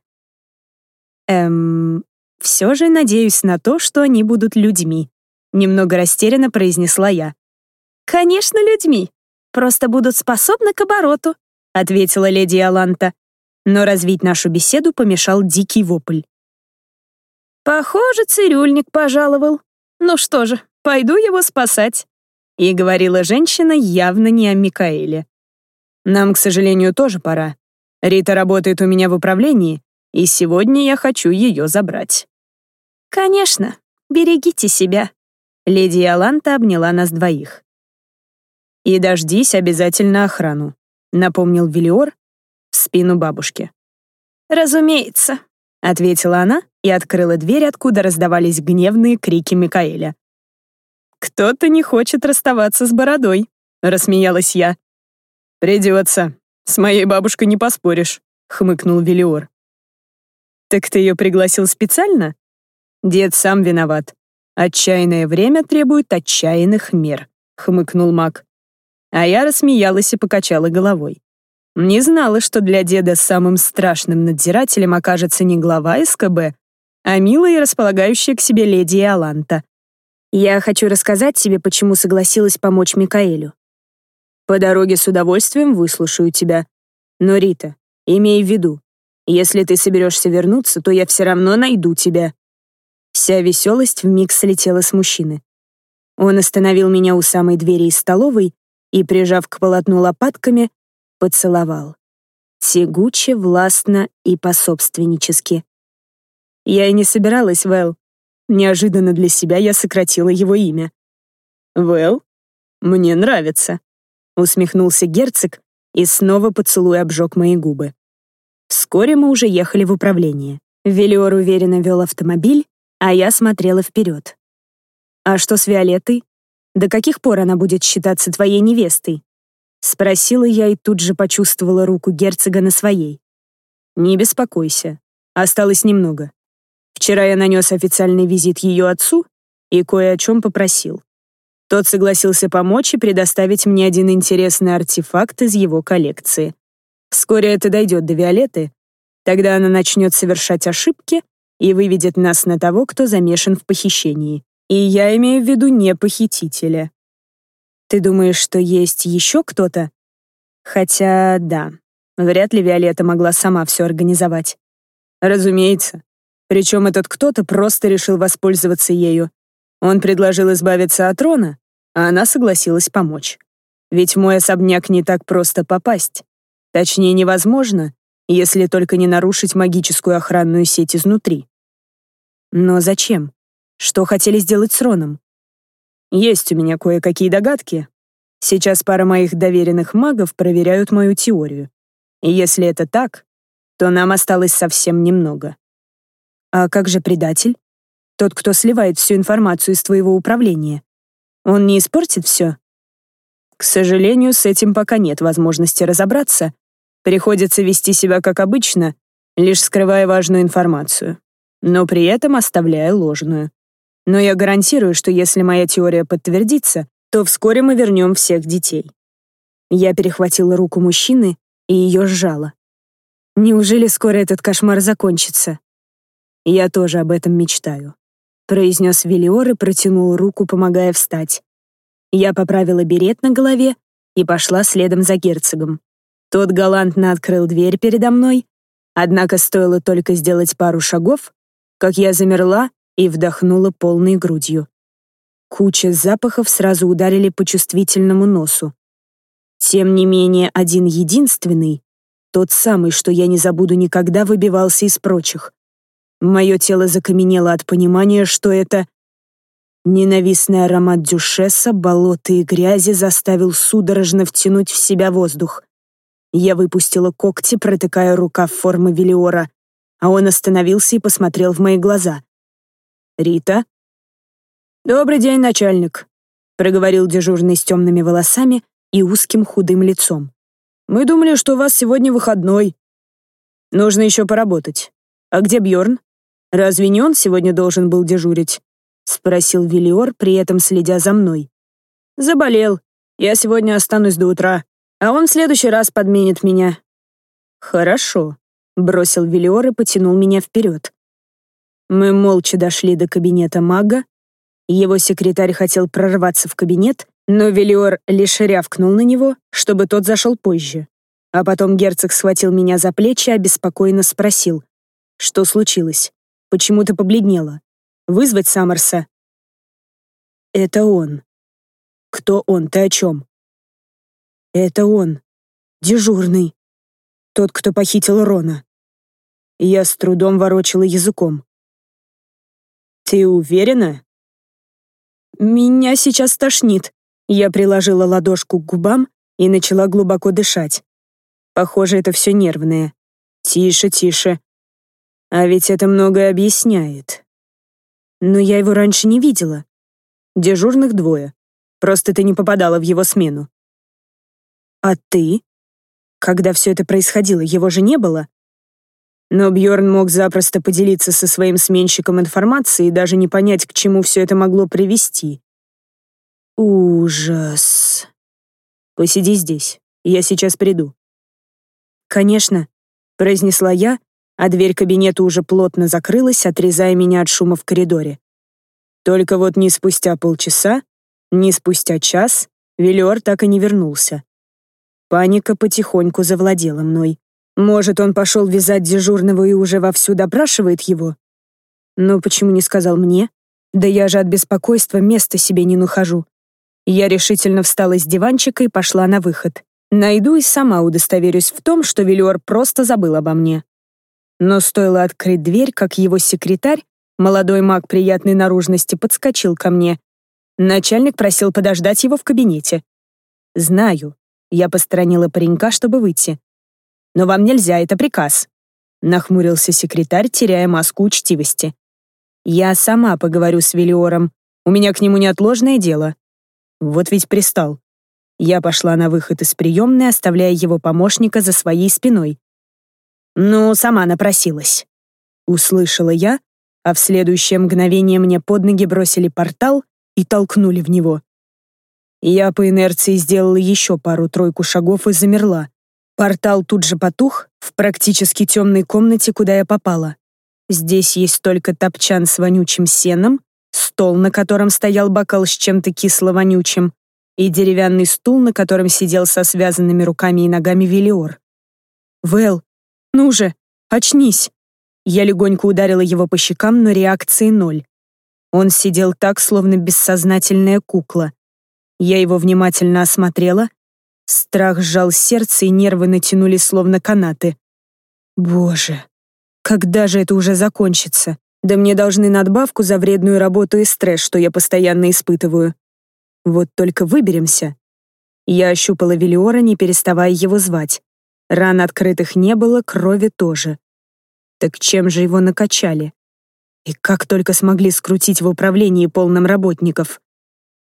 Эм, все же надеюсь на то, что они будут людьми. Немного растерянно произнесла я. «Конечно, людьми. Просто будут способны к обороту», — ответила леди Аланта. Но развить нашу беседу помешал дикий вопль. «Похоже, цирюльник пожаловал. Ну что же, пойду его спасать». И говорила женщина явно не о Микаэле. «Нам, к сожалению, тоже пора. Рита работает у меня в управлении, и сегодня я хочу ее забрать». «Конечно, берегите себя», — леди Иоланта обняла нас двоих. «И дождись обязательно охрану», — напомнил Велиор в спину бабушки. «Разумеется», — ответила она и открыла дверь, откуда раздавались гневные крики Микаэля. «Кто-то не хочет расставаться с бородой», — рассмеялась я. «Придется. С моей бабушкой не поспоришь», — хмыкнул Велиор. «Так ты ее пригласил специально?» «Дед сам виноват. Отчаянное время требует отчаянных мер», — хмыкнул маг. А я рассмеялась и покачала головой. Не знала, что для деда самым страшным надзирателем окажется не глава СКБ, а милая и располагающая к себе леди Иоланта. Я хочу рассказать тебе, почему согласилась помочь Микаэлю. По дороге с удовольствием выслушаю тебя. Но, Рита, имей в виду, если ты соберешься вернуться, то я все равно найду тебя. Вся веселость вмиг слетела с мужчины. Он остановил меня у самой двери из столовой и, прижав к полотну лопатками, поцеловал. Тягуче, властно и пособственнически. Я и не собиралась, Вэл. Неожиданно для себя я сократила его имя. «Вэл, мне нравится», — усмехнулся герцог и снова поцелуй обжег мои губы. Вскоре мы уже ехали в управление. Велиор уверенно вел автомобиль, а я смотрела вперед. «А что с Виолеттой? До каких пор она будет считаться твоей невестой?» Спросила я и тут же почувствовала руку герцога на своей. «Не беспокойся. Осталось немного. Вчера я нанес официальный визит ее отцу и кое о чем попросил. Тот согласился помочь и предоставить мне один интересный артефакт из его коллекции. Вскоре это дойдет до Виолетты, тогда она начнет совершать ошибки и выведет нас на того, кто замешан в похищении. И я имею в виду не похитителя. Ты думаешь, что есть еще кто-то? Хотя, да, вряд ли Виолетта могла сама все организовать. Разумеется. Причем этот кто-то просто решил воспользоваться ею. Он предложил избавиться от трона, а она согласилась помочь. Ведь в мой особняк не так просто попасть. Точнее, невозможно, если только не нарушить магическую охранную сеть изнутри. Но зачем? Что хотели сделать с Роном? Есть у меня кое-какие догадки. Сейчас пара моих доверенных магов проверяют мою теорию. И если это так, то нам осталось совсем немного. А как же предатель? Тот, кто сливает всю информацию из твоего управления. Он не испортит все? К сожалению, с этим пока нет возможности разобраться. Приходится вести себя как обычно, лишь скрывая важную информацию, но при этом оставляя ложную. Но я гарантирую, что если моя теория подтвердится, то вскоре мы вернем всех детей. Я перехватила руку мужчины и ее сжала. Неужели скоро этот кошмар закончится? Я тоже об этом мечтаю, произнес Велиор и протянул руку, помогая встать. Я поправила берет на голове и пошла следом за герцогом. Тот галантно открыл дверь передо мной, однако стоило только сделать пару шагов, как я замерла и вдохнула полной грудью. Куча запахов сразу ударили по чувствительному носу. Тем не менее, один единственный, тот самый, что я не забуду никогда, выбивался из прочих. Мое тело закаменело от понимания, что это... Ненавистный аромат дюшеса, болота и грязи заставил судорожно втянуть в себя воздух. Я выпустила когти, протыкая рукав формы Велиора, а он остановился и посмотрел в мои глаза. «Рита?» «Добрый день, начальник», — проговорил дежурный с темными волосами и узким худым лицом. «Мы думали, что у вас сегодня выходной. Нужно еще поработать. А где Бьорн? Разве не он сегодня должен был дежурить?» — спросил Велиор, при этом следя за мной. «Заболел. Я сегодня останусь до утра, а он в следующий раз подменит меня». «Хорошо», — бросил Велиор и потянул меня вперед. Мы молча дошли до кабинета мага. Его секретарь хотел прорваться в кабинет, но Велиор лишь рявкнул на него, чтобы тот зашел позже. А потом герцог схватил меня за плечи, обеспокоенно спросил. «Что случилось? Почему ты побледнела? Вызвать Саммерса?» «Это он». «Кто он? Ты о чем?» «Это он. Дежурный. Тот, кто похитил Рона». Я с трудом ворочала языком. «Ты уверена?» «Меня сейчас тошнит». Я приложила ладошку к губам и начала глубоко дышать. Похоже, это все нервное. Тише, тише. А ведь это многое объясняет. Но я его раньше не видела. Дежурных двое. Просто ты не попадала в его смену. А ты? Когда все это происходило, его же не было? Но Бьорн мог запросто поделиться со своим сменщиком информацией и даже не понять, к чему все это могло привести. Ужас. Посиди здесь, я сейчас приду. «Конечно», — произнесла я, а дверь кабинета уже плотно закрылась, отрезая меня от шума в коридоре. Только вот ни спустя полчаса, ни спустя час Велиор так и не вернулся. Паника потихоньку завладела мной. Может, он пошел вязать дежурного и уже вовсю допрашивает его? Но почему не сказал мне? Да я же от беспокойства места себе не нахожу. Я решительно встала с диванчика и пошла на выход. Найду и сама удостоверюсь в том, что Велиор просто забыл обо мне. Но стоило открыть дверь, как его секретарь, молодой маг приятной наружности, подскочил ко мне. Начальник просил подождать его в кабинете. «Знаю». Я посторонила паренька, чтобы выйти. «Но вам нельзя, это приказ», — нахмурился секретарь, теряя маску учтивости. «Я сама поговорю с Велиором. У меня к нему неотложное дело». Вот ведь пристал. Я пошла на выход из приемной, оставляя его помощника за своей спиной. «Ну, сама напросилась», — услышала я, а в следующее мгновение мне под ноги бросили портал и толкнули в него. Я по инерции сделала еще пару-тройку шагов и замерла. Портал тут же потух в практически темной комнате, куда я попала. Здесь есть только топчан с вонючим сеном, стол, на котором стоял бокал с чем-то кисло-вонючим, и деревянный стул, на котором сидел со связанными руками и ногами Велиор. «Вэл, ну же, очнись!» Я легонько ударила его по щекам, но реакции ноль. Он сидел так, словно бессознательная кукла. Я его внимательно осмотрела. Страх сжал сердце, и нервы натянули, словно канаты. Боже, когда же это уже закончится? Да мне должны надбавку за вредную работу и стресс, что я постоянно испытываю. Вот только выберемся. Я ощупала Велиора, не переставая его звать. Ран открытых не было, крови тоже. Так чем же его накачали? И как только смогли скрутить в управлении полным работников?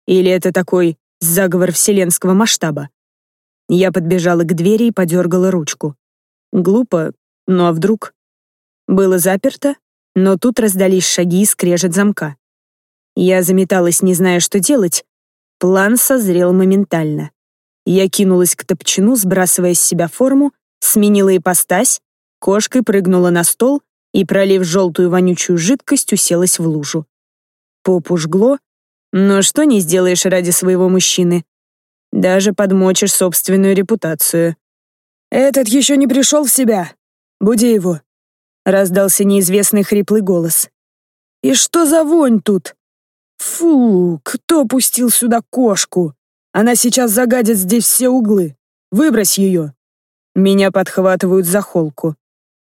Или это такой заговор вселенского масштаба? Я подбежала к двери и подергала ручку. Глупо, ну а вдруг? Было заперто, но тут раздались шаги и скрежет замка. Я заметалась, не зная, что делать, План созрел моментально. Я кинулась к топчину, сбрасывая с себя форму, сменила ипостась, кошкой прыгнула на стол и, пролив желтую вонючую жидкость, уселась в лужу. Попу жгло, но что не сделаешь ради своего мужчины? Даже подмочишь собственную репутацию. «Этот еще не пришел в себя. Буди его», — раздался неизвестный хриплый голос. «И что за вонь тут?» Фу, кто пустил сюда кошку? Она сейчас загадит здесь все углы. Выбрось ее. Меня подхватывают за холку.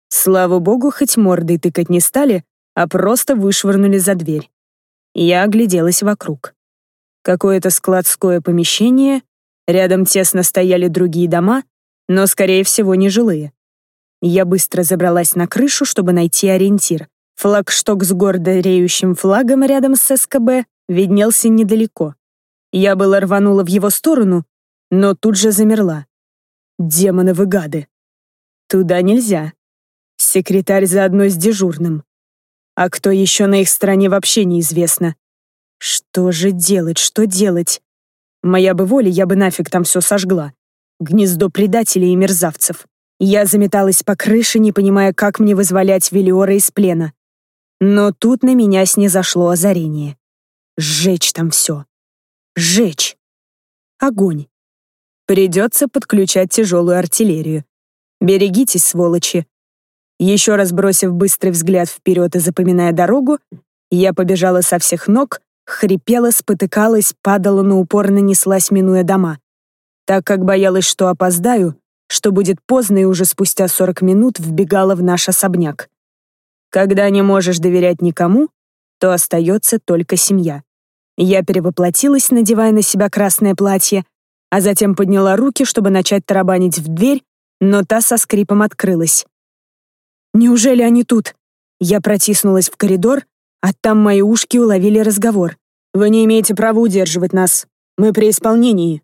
Слава богу, хоть мордой тыкать не стали, а просто вышвырнули за дверь. Я огляделась вокруг. Какое-то складское помещение, рядом тесно стояли другие дома, но, скорее всего, не жилые. Я быстро забралась на крышу, чтобы найти ориентир. Флагшток с гордо реющим флагом рядом с СКБ виднелся недалеко. Я было рванула в его сторону, но тут же замерла. Демоновы гады. Туда нельзя. Секретарь заодно с дежурным. А кто еще на их стороне вообще неизвестно. Что же делать, что делать? Моя бы воля, я бы нафиг там все сожгла. Гнездо предателей и мерзавцев. Я заметалась по крыше, не понимая, как мне вызволять Велиора из плена. Но тут на меня снизошло озарение. Сжечь там все. Сжечь. Огонь. Придется подключать тяжелую артиллерию. Берегитесь, сволочи. Еще раз бросив быстрый взгляд вперед и запоминая дорогу, я побежала со всех ног, хрипела, спотыкалась, падала, но упорно неслась, минуя дома. Так как боялась, что опоздаю, что будет поздно и уже спустя 40 минут вбегала в наш особняк. Когда не можешь доверять никому, то остается только семья. Я перевоплотилась, надевая на себя красное платье, а затем подняла руки, чтобы начать тарабанить в дверь, но та со скрипом открылась. «Неужели они тут?» Я протиснулась в коридор, а там мои ушки уловили разговор. «Вы не имеете права удерживать нас. Мы при исполнении».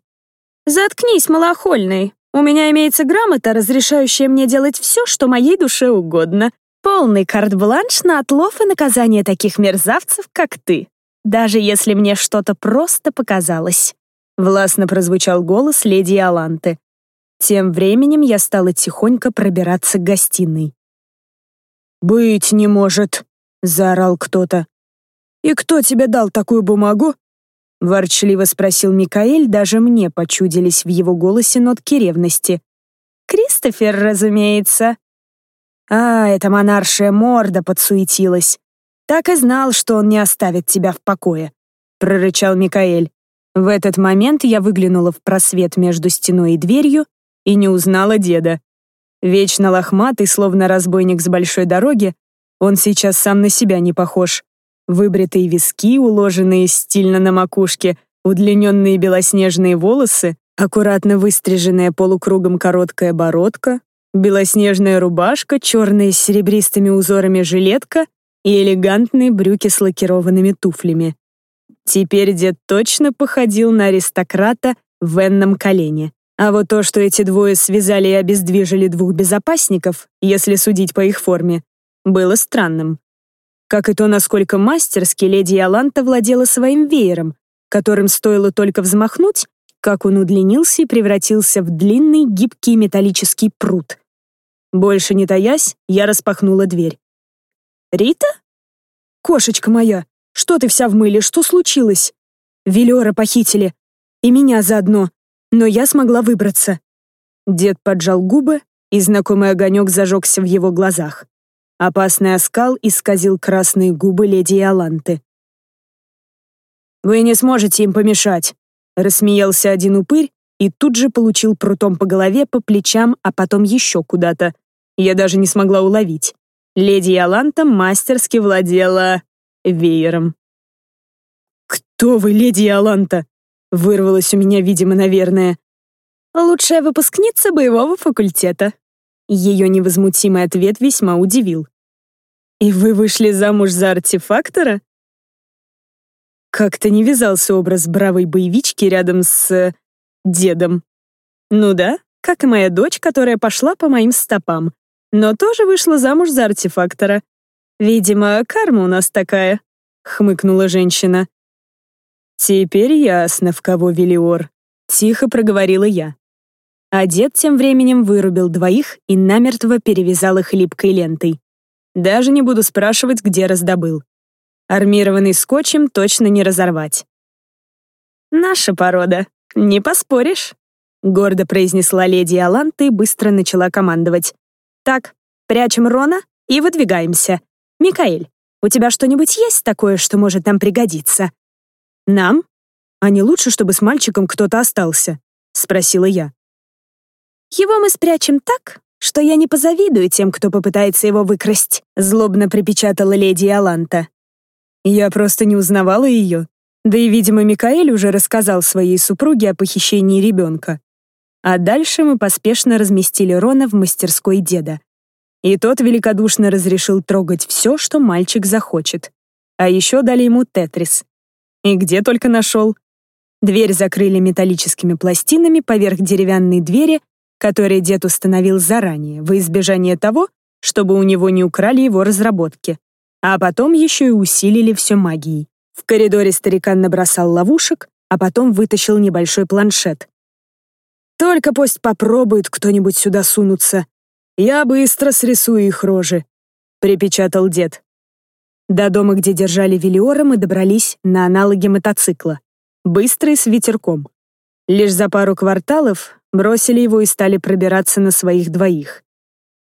«Заткнись, малохольный. У меня имеется грамота, разрешающая мне делать все, что моей душе угодно. Полный карт-бланш на отлов и наказание таких мерзавцев, как ты. Даже если мне что-то просто показалось. Властно прозвучал голос леди Аланты. Тем временем я стала тихонько пробираться к гостиной. «Быть не может!» — заорал кто-то. «И кто тебе дал такую бумагу?» — ворчливо спросил Микаэль, даже мне почудились в его голосе нотки ревности. «Кристофер, разумеется», а, эта монаршая морда подсуетилась. Так и знал, что он не оставит тебя в покое, прорычал Микаэль. В этот момент я выглянула в просвет между стеной и дверью и не узнала деда. Вечно лохматый, словно разбойник с большой дороги, он сейчас сам на себя не похож. Выбритые виски, уложенные стильно на макушке, удлиненные белоснежные волосы, аккуратно выстриженная полукругом короткая бородка, белоснежная рубашка, черная с серебристыми узорами жилетка и элегантные брюки с лакированными туфлями. Теперь дед точно походил на аристократа в энном колене. А вот то, что эти двое связали и обездвижили двух безопасников, если судить по их форме, было странным. Как и то, насколько мастерски леди Яланта владела своим веером, которым стоило только взмахнуть, как он удлинился и превратился в длинный гибкий металлический пруд. Больше не таясь, я распахнула дверь. «Рита? Кошечка моя, что ты вся в мыле, что случилось?» Велиора похитили. И меня заодно. Но я смогла выбраться. Дед поджал губы, и знакомый огонек зажегся в его глазах. Опасный оскал исказил красные губы леди Иоланты. «Вы не сможете им помешать», — рассмеялся один упырь и тут же получил прутом по голове, по плечам, а потом еще куда-то. Я даже не смогла уловить. Леди Яланта мастерски владела веером. «Кто вы, леди Яланта?» Вырвалось у меня, видимо, наверное. «Лучшая выпускница боевого факультета». Ее невозмутимый ответ весьма удивил. «И вы вышли замуж за артефактора?» Как-то не вязался образ бравой боевички рядом с... дедом. Ну да, как и моя дочь, которая пошла по моим стопам но тоже вышла замуж за артефактора. Видимо, карма у нас такая», — хмыкнула женщина. «Теперь ясно, в кого Велиор», — тихо проговорила я. А дед тем временем вырубил двоих и намертво перевязал их липкой лентой. Даже не буду спрашивать, где раздобыл. Армированный скотчем точно не разорвать. «Наша порода, не поспоришь», — гордо произнесла леди Аланта и быстро начала командовать. Так, прячем Рона и выдвигаемся. Микаэль, у тебя что-нибудь есть такое, что может нам пригодиться? Нам? А не лучше, чтобы с мальчиком кто-то остался? Спросила я. Его мы спрячем так, что я не позавидую тем, кто попытается его выкрасть, злобно припечатала леди Аланта. Я просто не узнавала ее. Да и, видимо, Микаэль уже рассказал своей супруге о похищении ребенка. А дальше мы поспешно разместили Рона в мастерской деда. И тот великодушно разрешил трогать все, что мальчик захочет. А еще дали ему тетрис. И где только нашел. Дверь закрыли металлическими пластинами поверх деревянной двери, которые дед установил заранее, во избежание того, чтобы у него не украли его разработки. А потом еще и усилили все магией. В коридоре старикан набросал ловушек, а потом вытащил небольшой планшет, только пусть попробует кто-нибудь сюда сунуться. Я быстро срисую их рожи», — припечатал дед. До дома, где держали Велиора, мы добрались на аналоге мотоцикла. Быстрый с ветерком. Лишь за пару кварталов бросили его и стали пробираться на своих двоих.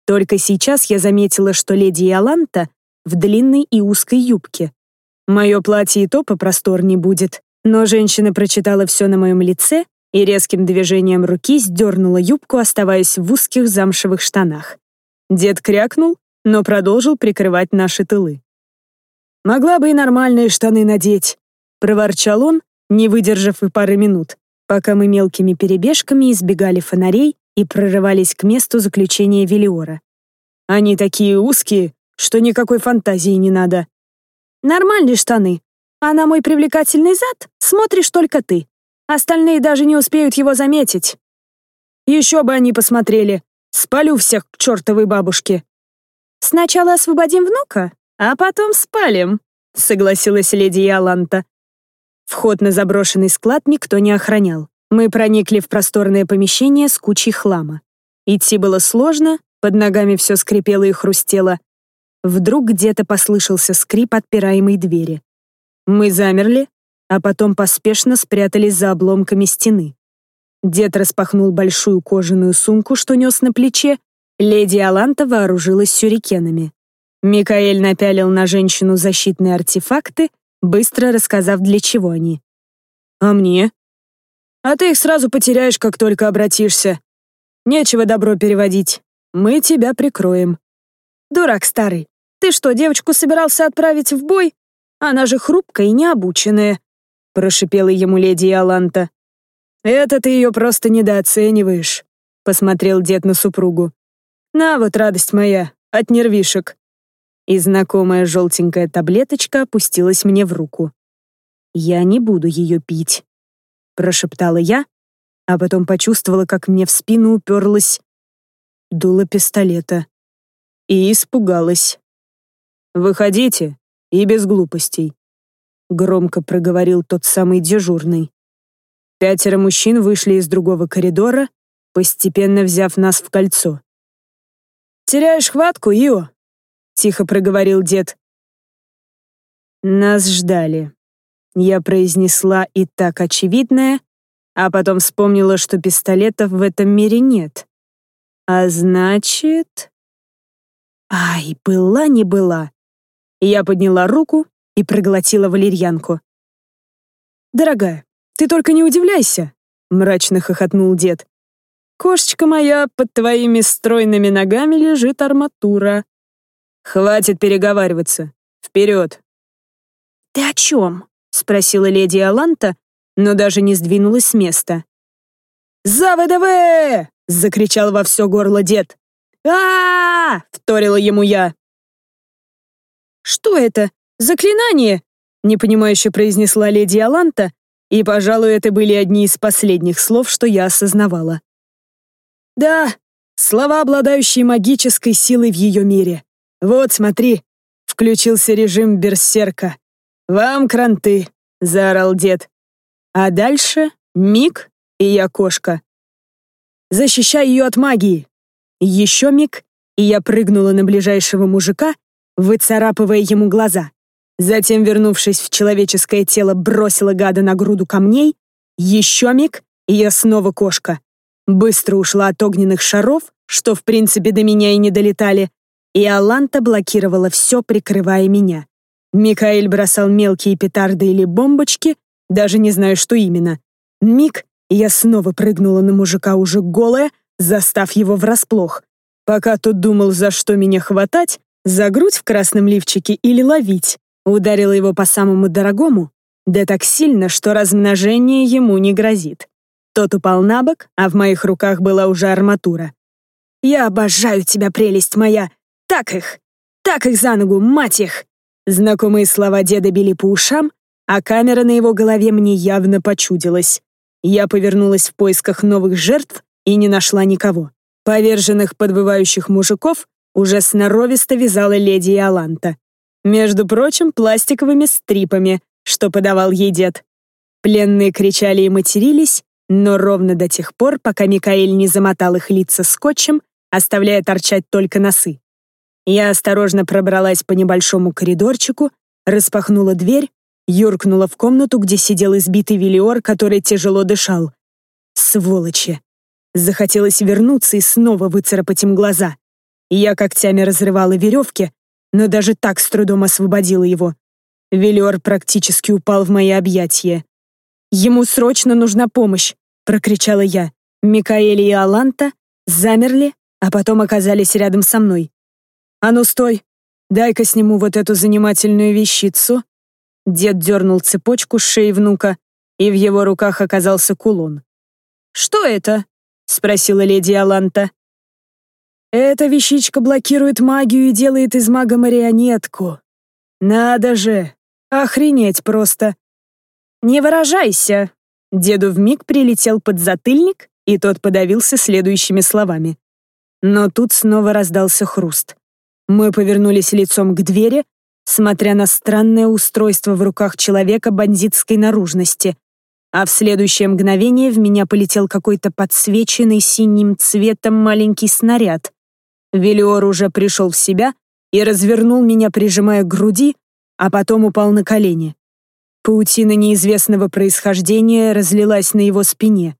Только сейчас я заметила, что леди Иоланта в длинной и узкой юбке. Мое платье и то попросторней будет, но женщина прочитала все на моем лице и резким движением руки сдернула юбку, оставаясь в узких замшевых штанах. Дед крякнул, но продолжил прикрывать наши тылы. «Могла бы и нормальные штаны надеть», — проворчал он, не выдержав и пары минут, пока мы мелкими перебежками избегали фонарей и прорывались к месту заключения Велиора. «Они такие узкие, что никакой фантазии не надо». «Нормальные штаны, а на мой привлекательный зад смотришь только ты. Остальные даже не успеют его заметить». «Еще бы они посмотрели. Спалю всех к чертовой бабушке». «Сначала освободим внука, а потом спалим», — согласилась леди Яланта. Вход на заброшенный склад никто не охранял. Мы проникли в просторное помещение с кучей хлама. Идти было сложно, под ногами все скрипело и хрустело. Вдруг где-то послышался скрип отпираемой двери. Мы замерли, а потом поспешно спрятались за обломками стены. Дед распахнул большую кожаную сумку, что нес на плече. Леди Аланта вооружилась сюрикенами. Микаэль напялил на женщину защитные артефакты, быстро рассказав, для чего они. «А мне?» «А ты их сразу потеряешь, как только обратишься. Нечего добро переводить. Мы тебя прикроем». «Дурак старый, ты что, девочку собирался отправить в бой? Она же хрупкая и необученная», — прошипела ему леди Иоланта. «Это ты ее просто недооцениваешь», — посмотрел дед на супругу. «На вот, радость моя, от нервишек» и знакомая желтенькая таблеточка опустилась мне в руку. «Я не буду ее пить», — прошептала я, а потом почувствовала, как мне в спину уперлась дуло пистолета. И испугалась. «Выходите, и без глупостей», — громко проговорил тот самый дежурный. Пятеро мужчин вышли из другого коридора, постепенно взяв нас в кольцо. «Теряешь хватку, Ио?» Тихо проговорил дед. Нас ждали. Я произнесла и так очевидное, а потом вспомнила, что пистолетов в этом мире нет. А значит... Ай, была не была. Я подняла руку и проглотила валерьянку. «Дорогая, ты только не удивляйся», — мрачно хохотнул дед. «Кошечка моя, под твоими стройными ногами лежит арматура. «Хватит переговариваться. Вперед!» «Ты о чем?» — спросила леди Аланта, но даже не сдвинулась с места. «За ВДВ!» — закричал во все горло дед. а, -а, -а вторила ему я. «Что это? Заклинание?» — непонимающе произнесла леди Аланта, и, пожалуй, это были одни из последних слов, что я осознавала. «Да, слова, обладающие магической силой в ее мире. «Вот, смотри!» — включился режим берсерка. «Вам кранты!» — заорал дед. А дальше миг, и я кошка. «Защищай ее от магии!» Еще миг, и я прыгнула на ближайшего мужика, выцарапывая ему глаза. Затем, вернувшись в человеческое тело, бросила гада на груду камней. Еще миг, и я снова кошка. Быстро ушла от огненных шаров, что в принципе до меня и не долетали, и Аланта блокировала все, прикрывая меня. Микаэль бросал мелкие петарды или бомбочки, даже не знаю, что именно. Миг, и я снова прыгнула на мужика уже голая, застав его врасплох. Пока тот думал, за что меня хватать, за грудь в красном лифчике или ловить, ударила его по самому дорогому, да так сильно, что размножение ему не грозит. Тот упал на бок, а в моих руках была уже арматура. «Я обожаю тебя, прелесть моя!» Так их! Так их за ногу, мать их!» Знакомые слова деда били по ушам, а камера на его голове мне явно почудилась. Я повернулась в поисках новых жертв и не нашла никого. Поверженных подбывающих мужиков уже сноровисто вязала леди Иоланта. Между прочим, пластиковыми стрипами, что подавал ей дед. Пленные кричали и матерились, но ровно до тех пор, пока Микаэль не замотал их лица скотчем, оставляя торчать только носы. Я осторожно пробралась по небольшому коридорчику, распахнула дверь, юркнула в комнату, где сидел избитый Велиор, который тяжело дышал. Сволочи! Захотелось вернуться и снова выцарапать им глаза. Я когтями разрывала веревки, но даже так с трудом освободила его. Велиор практически упал в мои объятия. «Ему срочно нужна помощь!» — прокричала я. Микаэль и Аланта замерли, а потом оказались рядом со мной. «А ну стой! Дай-ка сниму вот эту занимательную вещицу!» Дед дернул цепочку с шеи внука, и в его руках оказался кулон. «Что это?» — спросила леди Аланта. «Эта вещичка блокирует магию и делает из мага марионетку. Надо же! Охренеть просто!» «Не выражайся!» Деду вмиг прилетел подзатыльник, и тот подавился следующими словами. Но тут снова раздался хруст. Мы повернулись лицом к двери, смотря на странное устройство в руках человека бандитской наружности, а в следующее мгновение в меня полетел какой-то подсвеченный синим цветом маленький снаряд. Велиор уже пришел в себя и развернул меня, прижимая к груди, а потом упал на колени. Паутина неизвестного происхождения разлилась на его спине.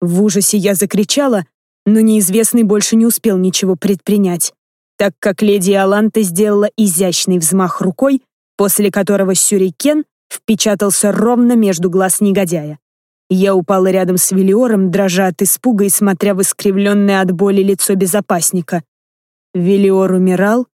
В ужасе я закричала, но неизвестный больше не успел ничего предпринять, так как леди Аланта сделала изящный взмах рукой, после которого сюрикен впечатался ровно между глаз негодяя. Я упала рядом с Велиором, дрожа от испуга и смотря в искривленное от боли лицо безопасника. Велиор умирал,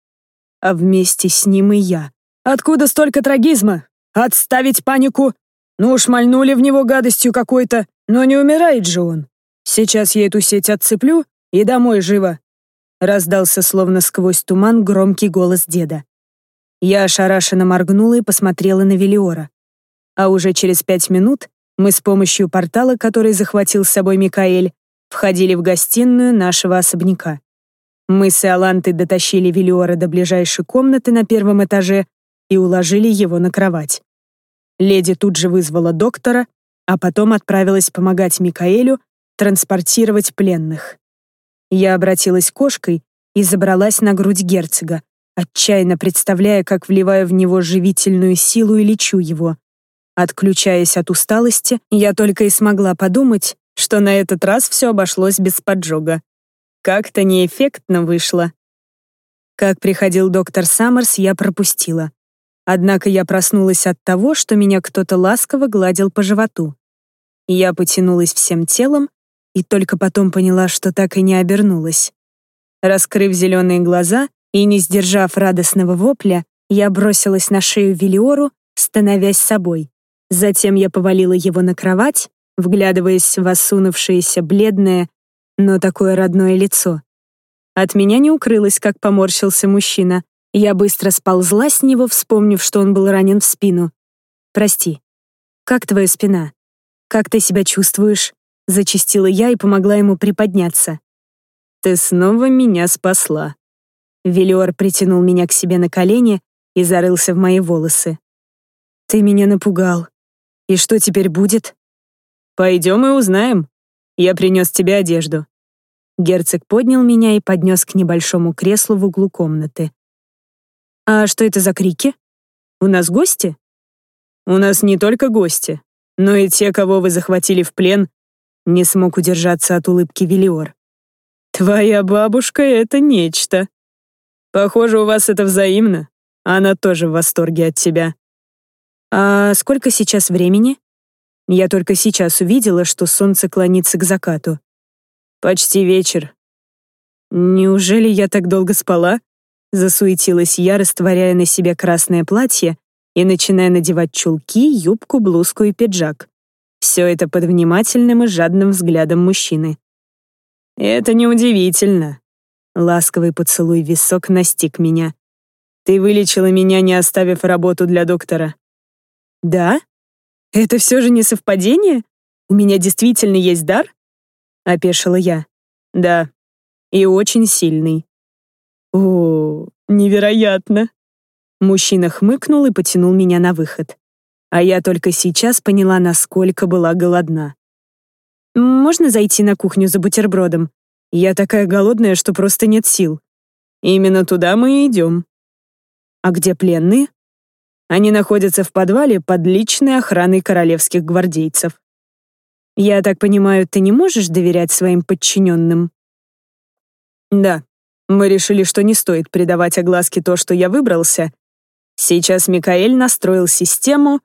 а вместе с ним и я. «Откуда столько трагизма? Отставить панику! Ну уж мальнули в него гадостью какой-то, но не умирает же он. Сейчас я эту сеть отцеплю и домой живо!» Раздался словно сквозь туман громкий голос деда. Я ошарашенно моргнула и посмотрела на Велиора. А уже через пять минут мы с помощью портала, который захватил с собой Микаэль, входили в гостиную нашего особняка. Мы с Иолантой дотащили Велиора до ближайшей комнаты на первом этаже и уложили его на кровать. Леди тут же вызвала доктора, а потом отправилась помогать Микаэлю транспортировать пленных. Я обратилась кошкой и забралась на грудь герцога, отчаянно представляя, как вливаю в него живительную силу и лечу его. Отключаясь от усталости, я только и смогла подумать, что на этот раз все обошлось без поджога. Как-то неэффектно вышло. Как приходил доктор Саммерс, я пропустила. Однако я проснулась от того, что меня кто-то ласково гладил по животу. Я потянулась всем телом и только потом поняла, что так и не обернулась. Раскрыв зеленые глаза, и, не сдержав радостного вопля, я бросилась на шею Велиору, становясь собой. Затем я повалила его на кровать, вглядываясь в осунувшееся бледное, но такое родное лицо. От меня не укрылось, как поморщился мужчина. Я быстро сползла с него, вспомнив, что он был ранен в спину. «Прости. Как твоя спина? Как ты себя чувствуешь?» Зачистила я и помогла ему приподняться. «Ты снова меня спасла», Велиор притянул меня к себе на колени и зарылся в мои волосы. «Ты меня напугал. И что теперь будет?» «Пойдем и узнаем. Я принес тебе одежду». Герцог поднял меня и поднес к небольшому креслу в углу комнаты. «А что это за крики? У нас гости?» «У нас не только гости, но и те, кого вы захватили в плен», не смог удержаться от улыбки Велиор. «Твоя бабушка — это нечто», Похоже, у вас это взаимно. Она тоже в восторге от тебя. А сколько сейчас времени? Я только сейчас увидела, что солнце клонится к закату. Почти вечер. Неужели я так долго спала? Засуетилась я, растворяя на себе красное платье и начиная надевать чулки, юбку, блузку и пиджак. Все это под внимательным и жадным взглядом мужчины. Это неудивительно. Ласковый поцелуй висок настиг меня. «Ты вылечила меня, не оставив работу для доктора». «Да? Это все же не совпадение? У меня действительно есть дар?» — опешила я. «Да, и очень сильный». «О, невероятно!» Мужчина хмыкнул и потянул меня на выход. А я только сейчас поняла, насколько была голодна. «Можно зайти на кухню за бутербродом?» Я такая голодная, что просто нет сил. Именно туда мы и идем. А где пленные? Они находятся в подвале под личной охраной королевских гвардейцев. Я так понимаю, ты не можешь доверять своим подчиненным? Да, Мы решили, что не стоит придавать огласке то, что я выбрался. Сейчас Микаэль настроил систему,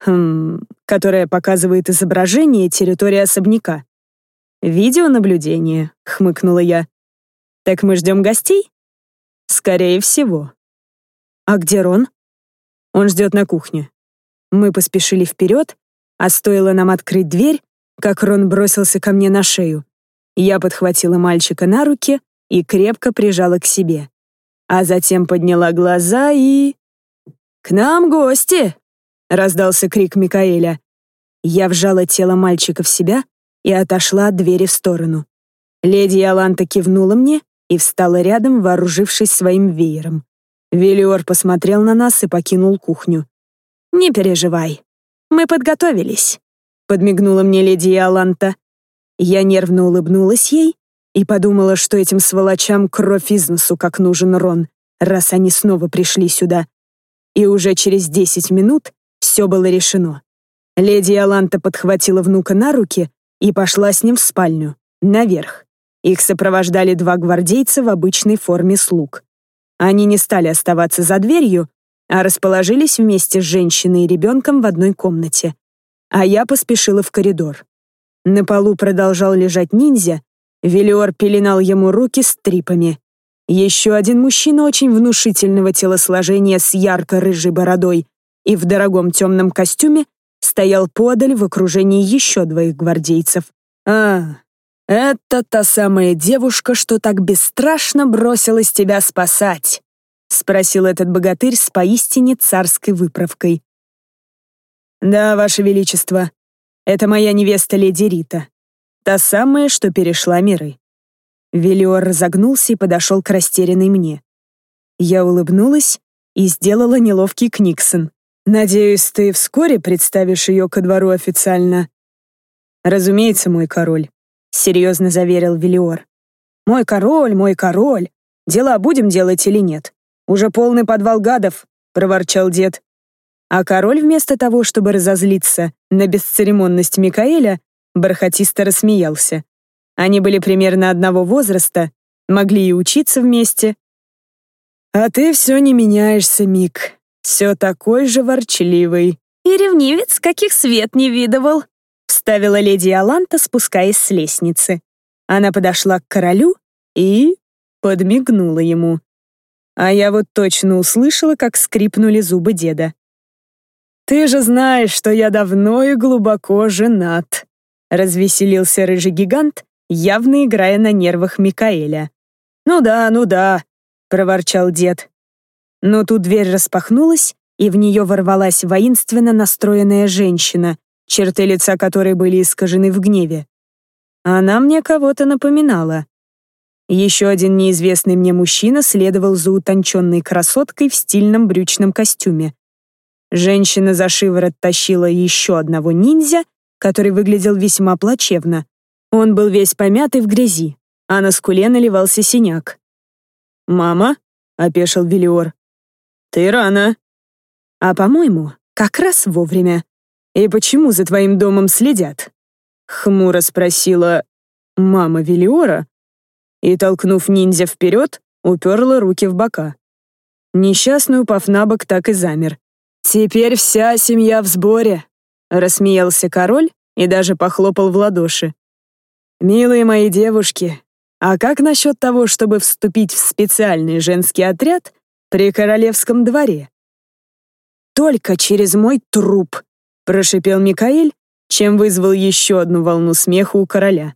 хм, которая показывает изображение территории особняка. «Видеонаблюдение», — хмыкнула я. «Так мы ждем гостей?» «Скорее всего». «А где Рон?» «Он ждет на кухне». Мы поспешили вперед, а стоило нам открыть дверь, как Рон бросился ко мне на шею. Я подхватила мальчика на руки и крепко прижала к себе. А затем подняла глаза и... «К нам гости!» — раздался крик Микаэля. Я вжала тело мальчика в себя и отошла от двери в сторону. Леди Яланта кивнула мне и встала рядом, вооружившись своим веером. Велиор посмотрел на нас и покинул кухню. «Не переживай, мы подготовились», — подмигнула мне леди Яланта. Я нервно улыбнулась ей и подумала, что этим сволочам кровь из носу, как нужен Рон, раз они снова пришли сюда. И уже через десять минут все было решено. Леди Аланта подхватила внука на руки и пошла с ним в спальню, наверх. Их сопровождали два гвардейца в обычной форме слуг. Они не стали оставаться за дверью, а расположились вместе с женщиной и ребенком в одной комнате. А я поспешила в коридор. На полу продолжал лежать ниндзя, Велиор пеленал ему руки с трипами. Еще один мужчина очень внушительного телосложения с ярко-рыжей бородой и в дорогом темном костюме стоял подаль в окружении еще двоих гвардейцев. «А, это та самая девушка, что так бесстрашно бросилась тебя спасать», — спросил этот богатырь с поистине царской выправкой. «Да, Ваше Величество, это моя невеста леди Рита. Та самая, что перешла миры». Велиор разогнулся и подошел к растерянной мне. Я улыбнулась и сделала неловкий книксон. «Надеюсь, ты вскоре представишь ее ко двору официально?» «Разумеется, мой король», — серьезно заверил Велиор. «Мой король, мой король! Дела будем делать или нет? Уже полный подвал гадов», — проворчал дед. А король вместо того, чтобы разозлиться на бесцеремонность Микаэля, бархатисто рассмеялся. Они были примерно одного возраста, могли и учиться вместе. «А ты все не меняешься, Мик», все такой же ворчливый. И ревнивец, каких свет не видывал, вставила леди Аланта, спускаясь с лестницы. Она подошла к королю и подмигнула ему. А я вот точно услышала, как скрипнули зубы деда. «Ты же знаешь, что я давно и глубоко женат», — развеселился рыжий гигант, явно играя на нервах Микаэля. «Ну да, ну да», — проворчал дед. Но тут дверь распахнулась, и в нее ворвалась воинственно настроенная женщина, черты лица которой были искажены в гневе. Она мне кого-то напоминала. Еще один неизвестный мне мужчина следовал за утонченной красоткой в стильном брючном костюме. Женщина за шиворот тащила еще одного ниндзя, который выглядел весьма плачевно. Он был весь помятый в грязи, а на скуле наливался синяк. «Мама?» — опешил Велиор. «Ты рано». «А, по-моему, как раз вовремя. И почему за твоим домом следят?» Хмуро спросила мама Велиора и, толкнув ниндзя вперед, уперла руки в бока. Несчастный, упав на бок, так и замер. «Теперь вся семья в сборе», — рассмеялся король и даже похлопал в ладоши. «Милые мои девушки, а как насчет того, чтобы вступить в специальный женский отряд при королевском дворе. «Только через мой труп», — прошипел Микаэль, чем вызвал еще одну волну смеха у короля.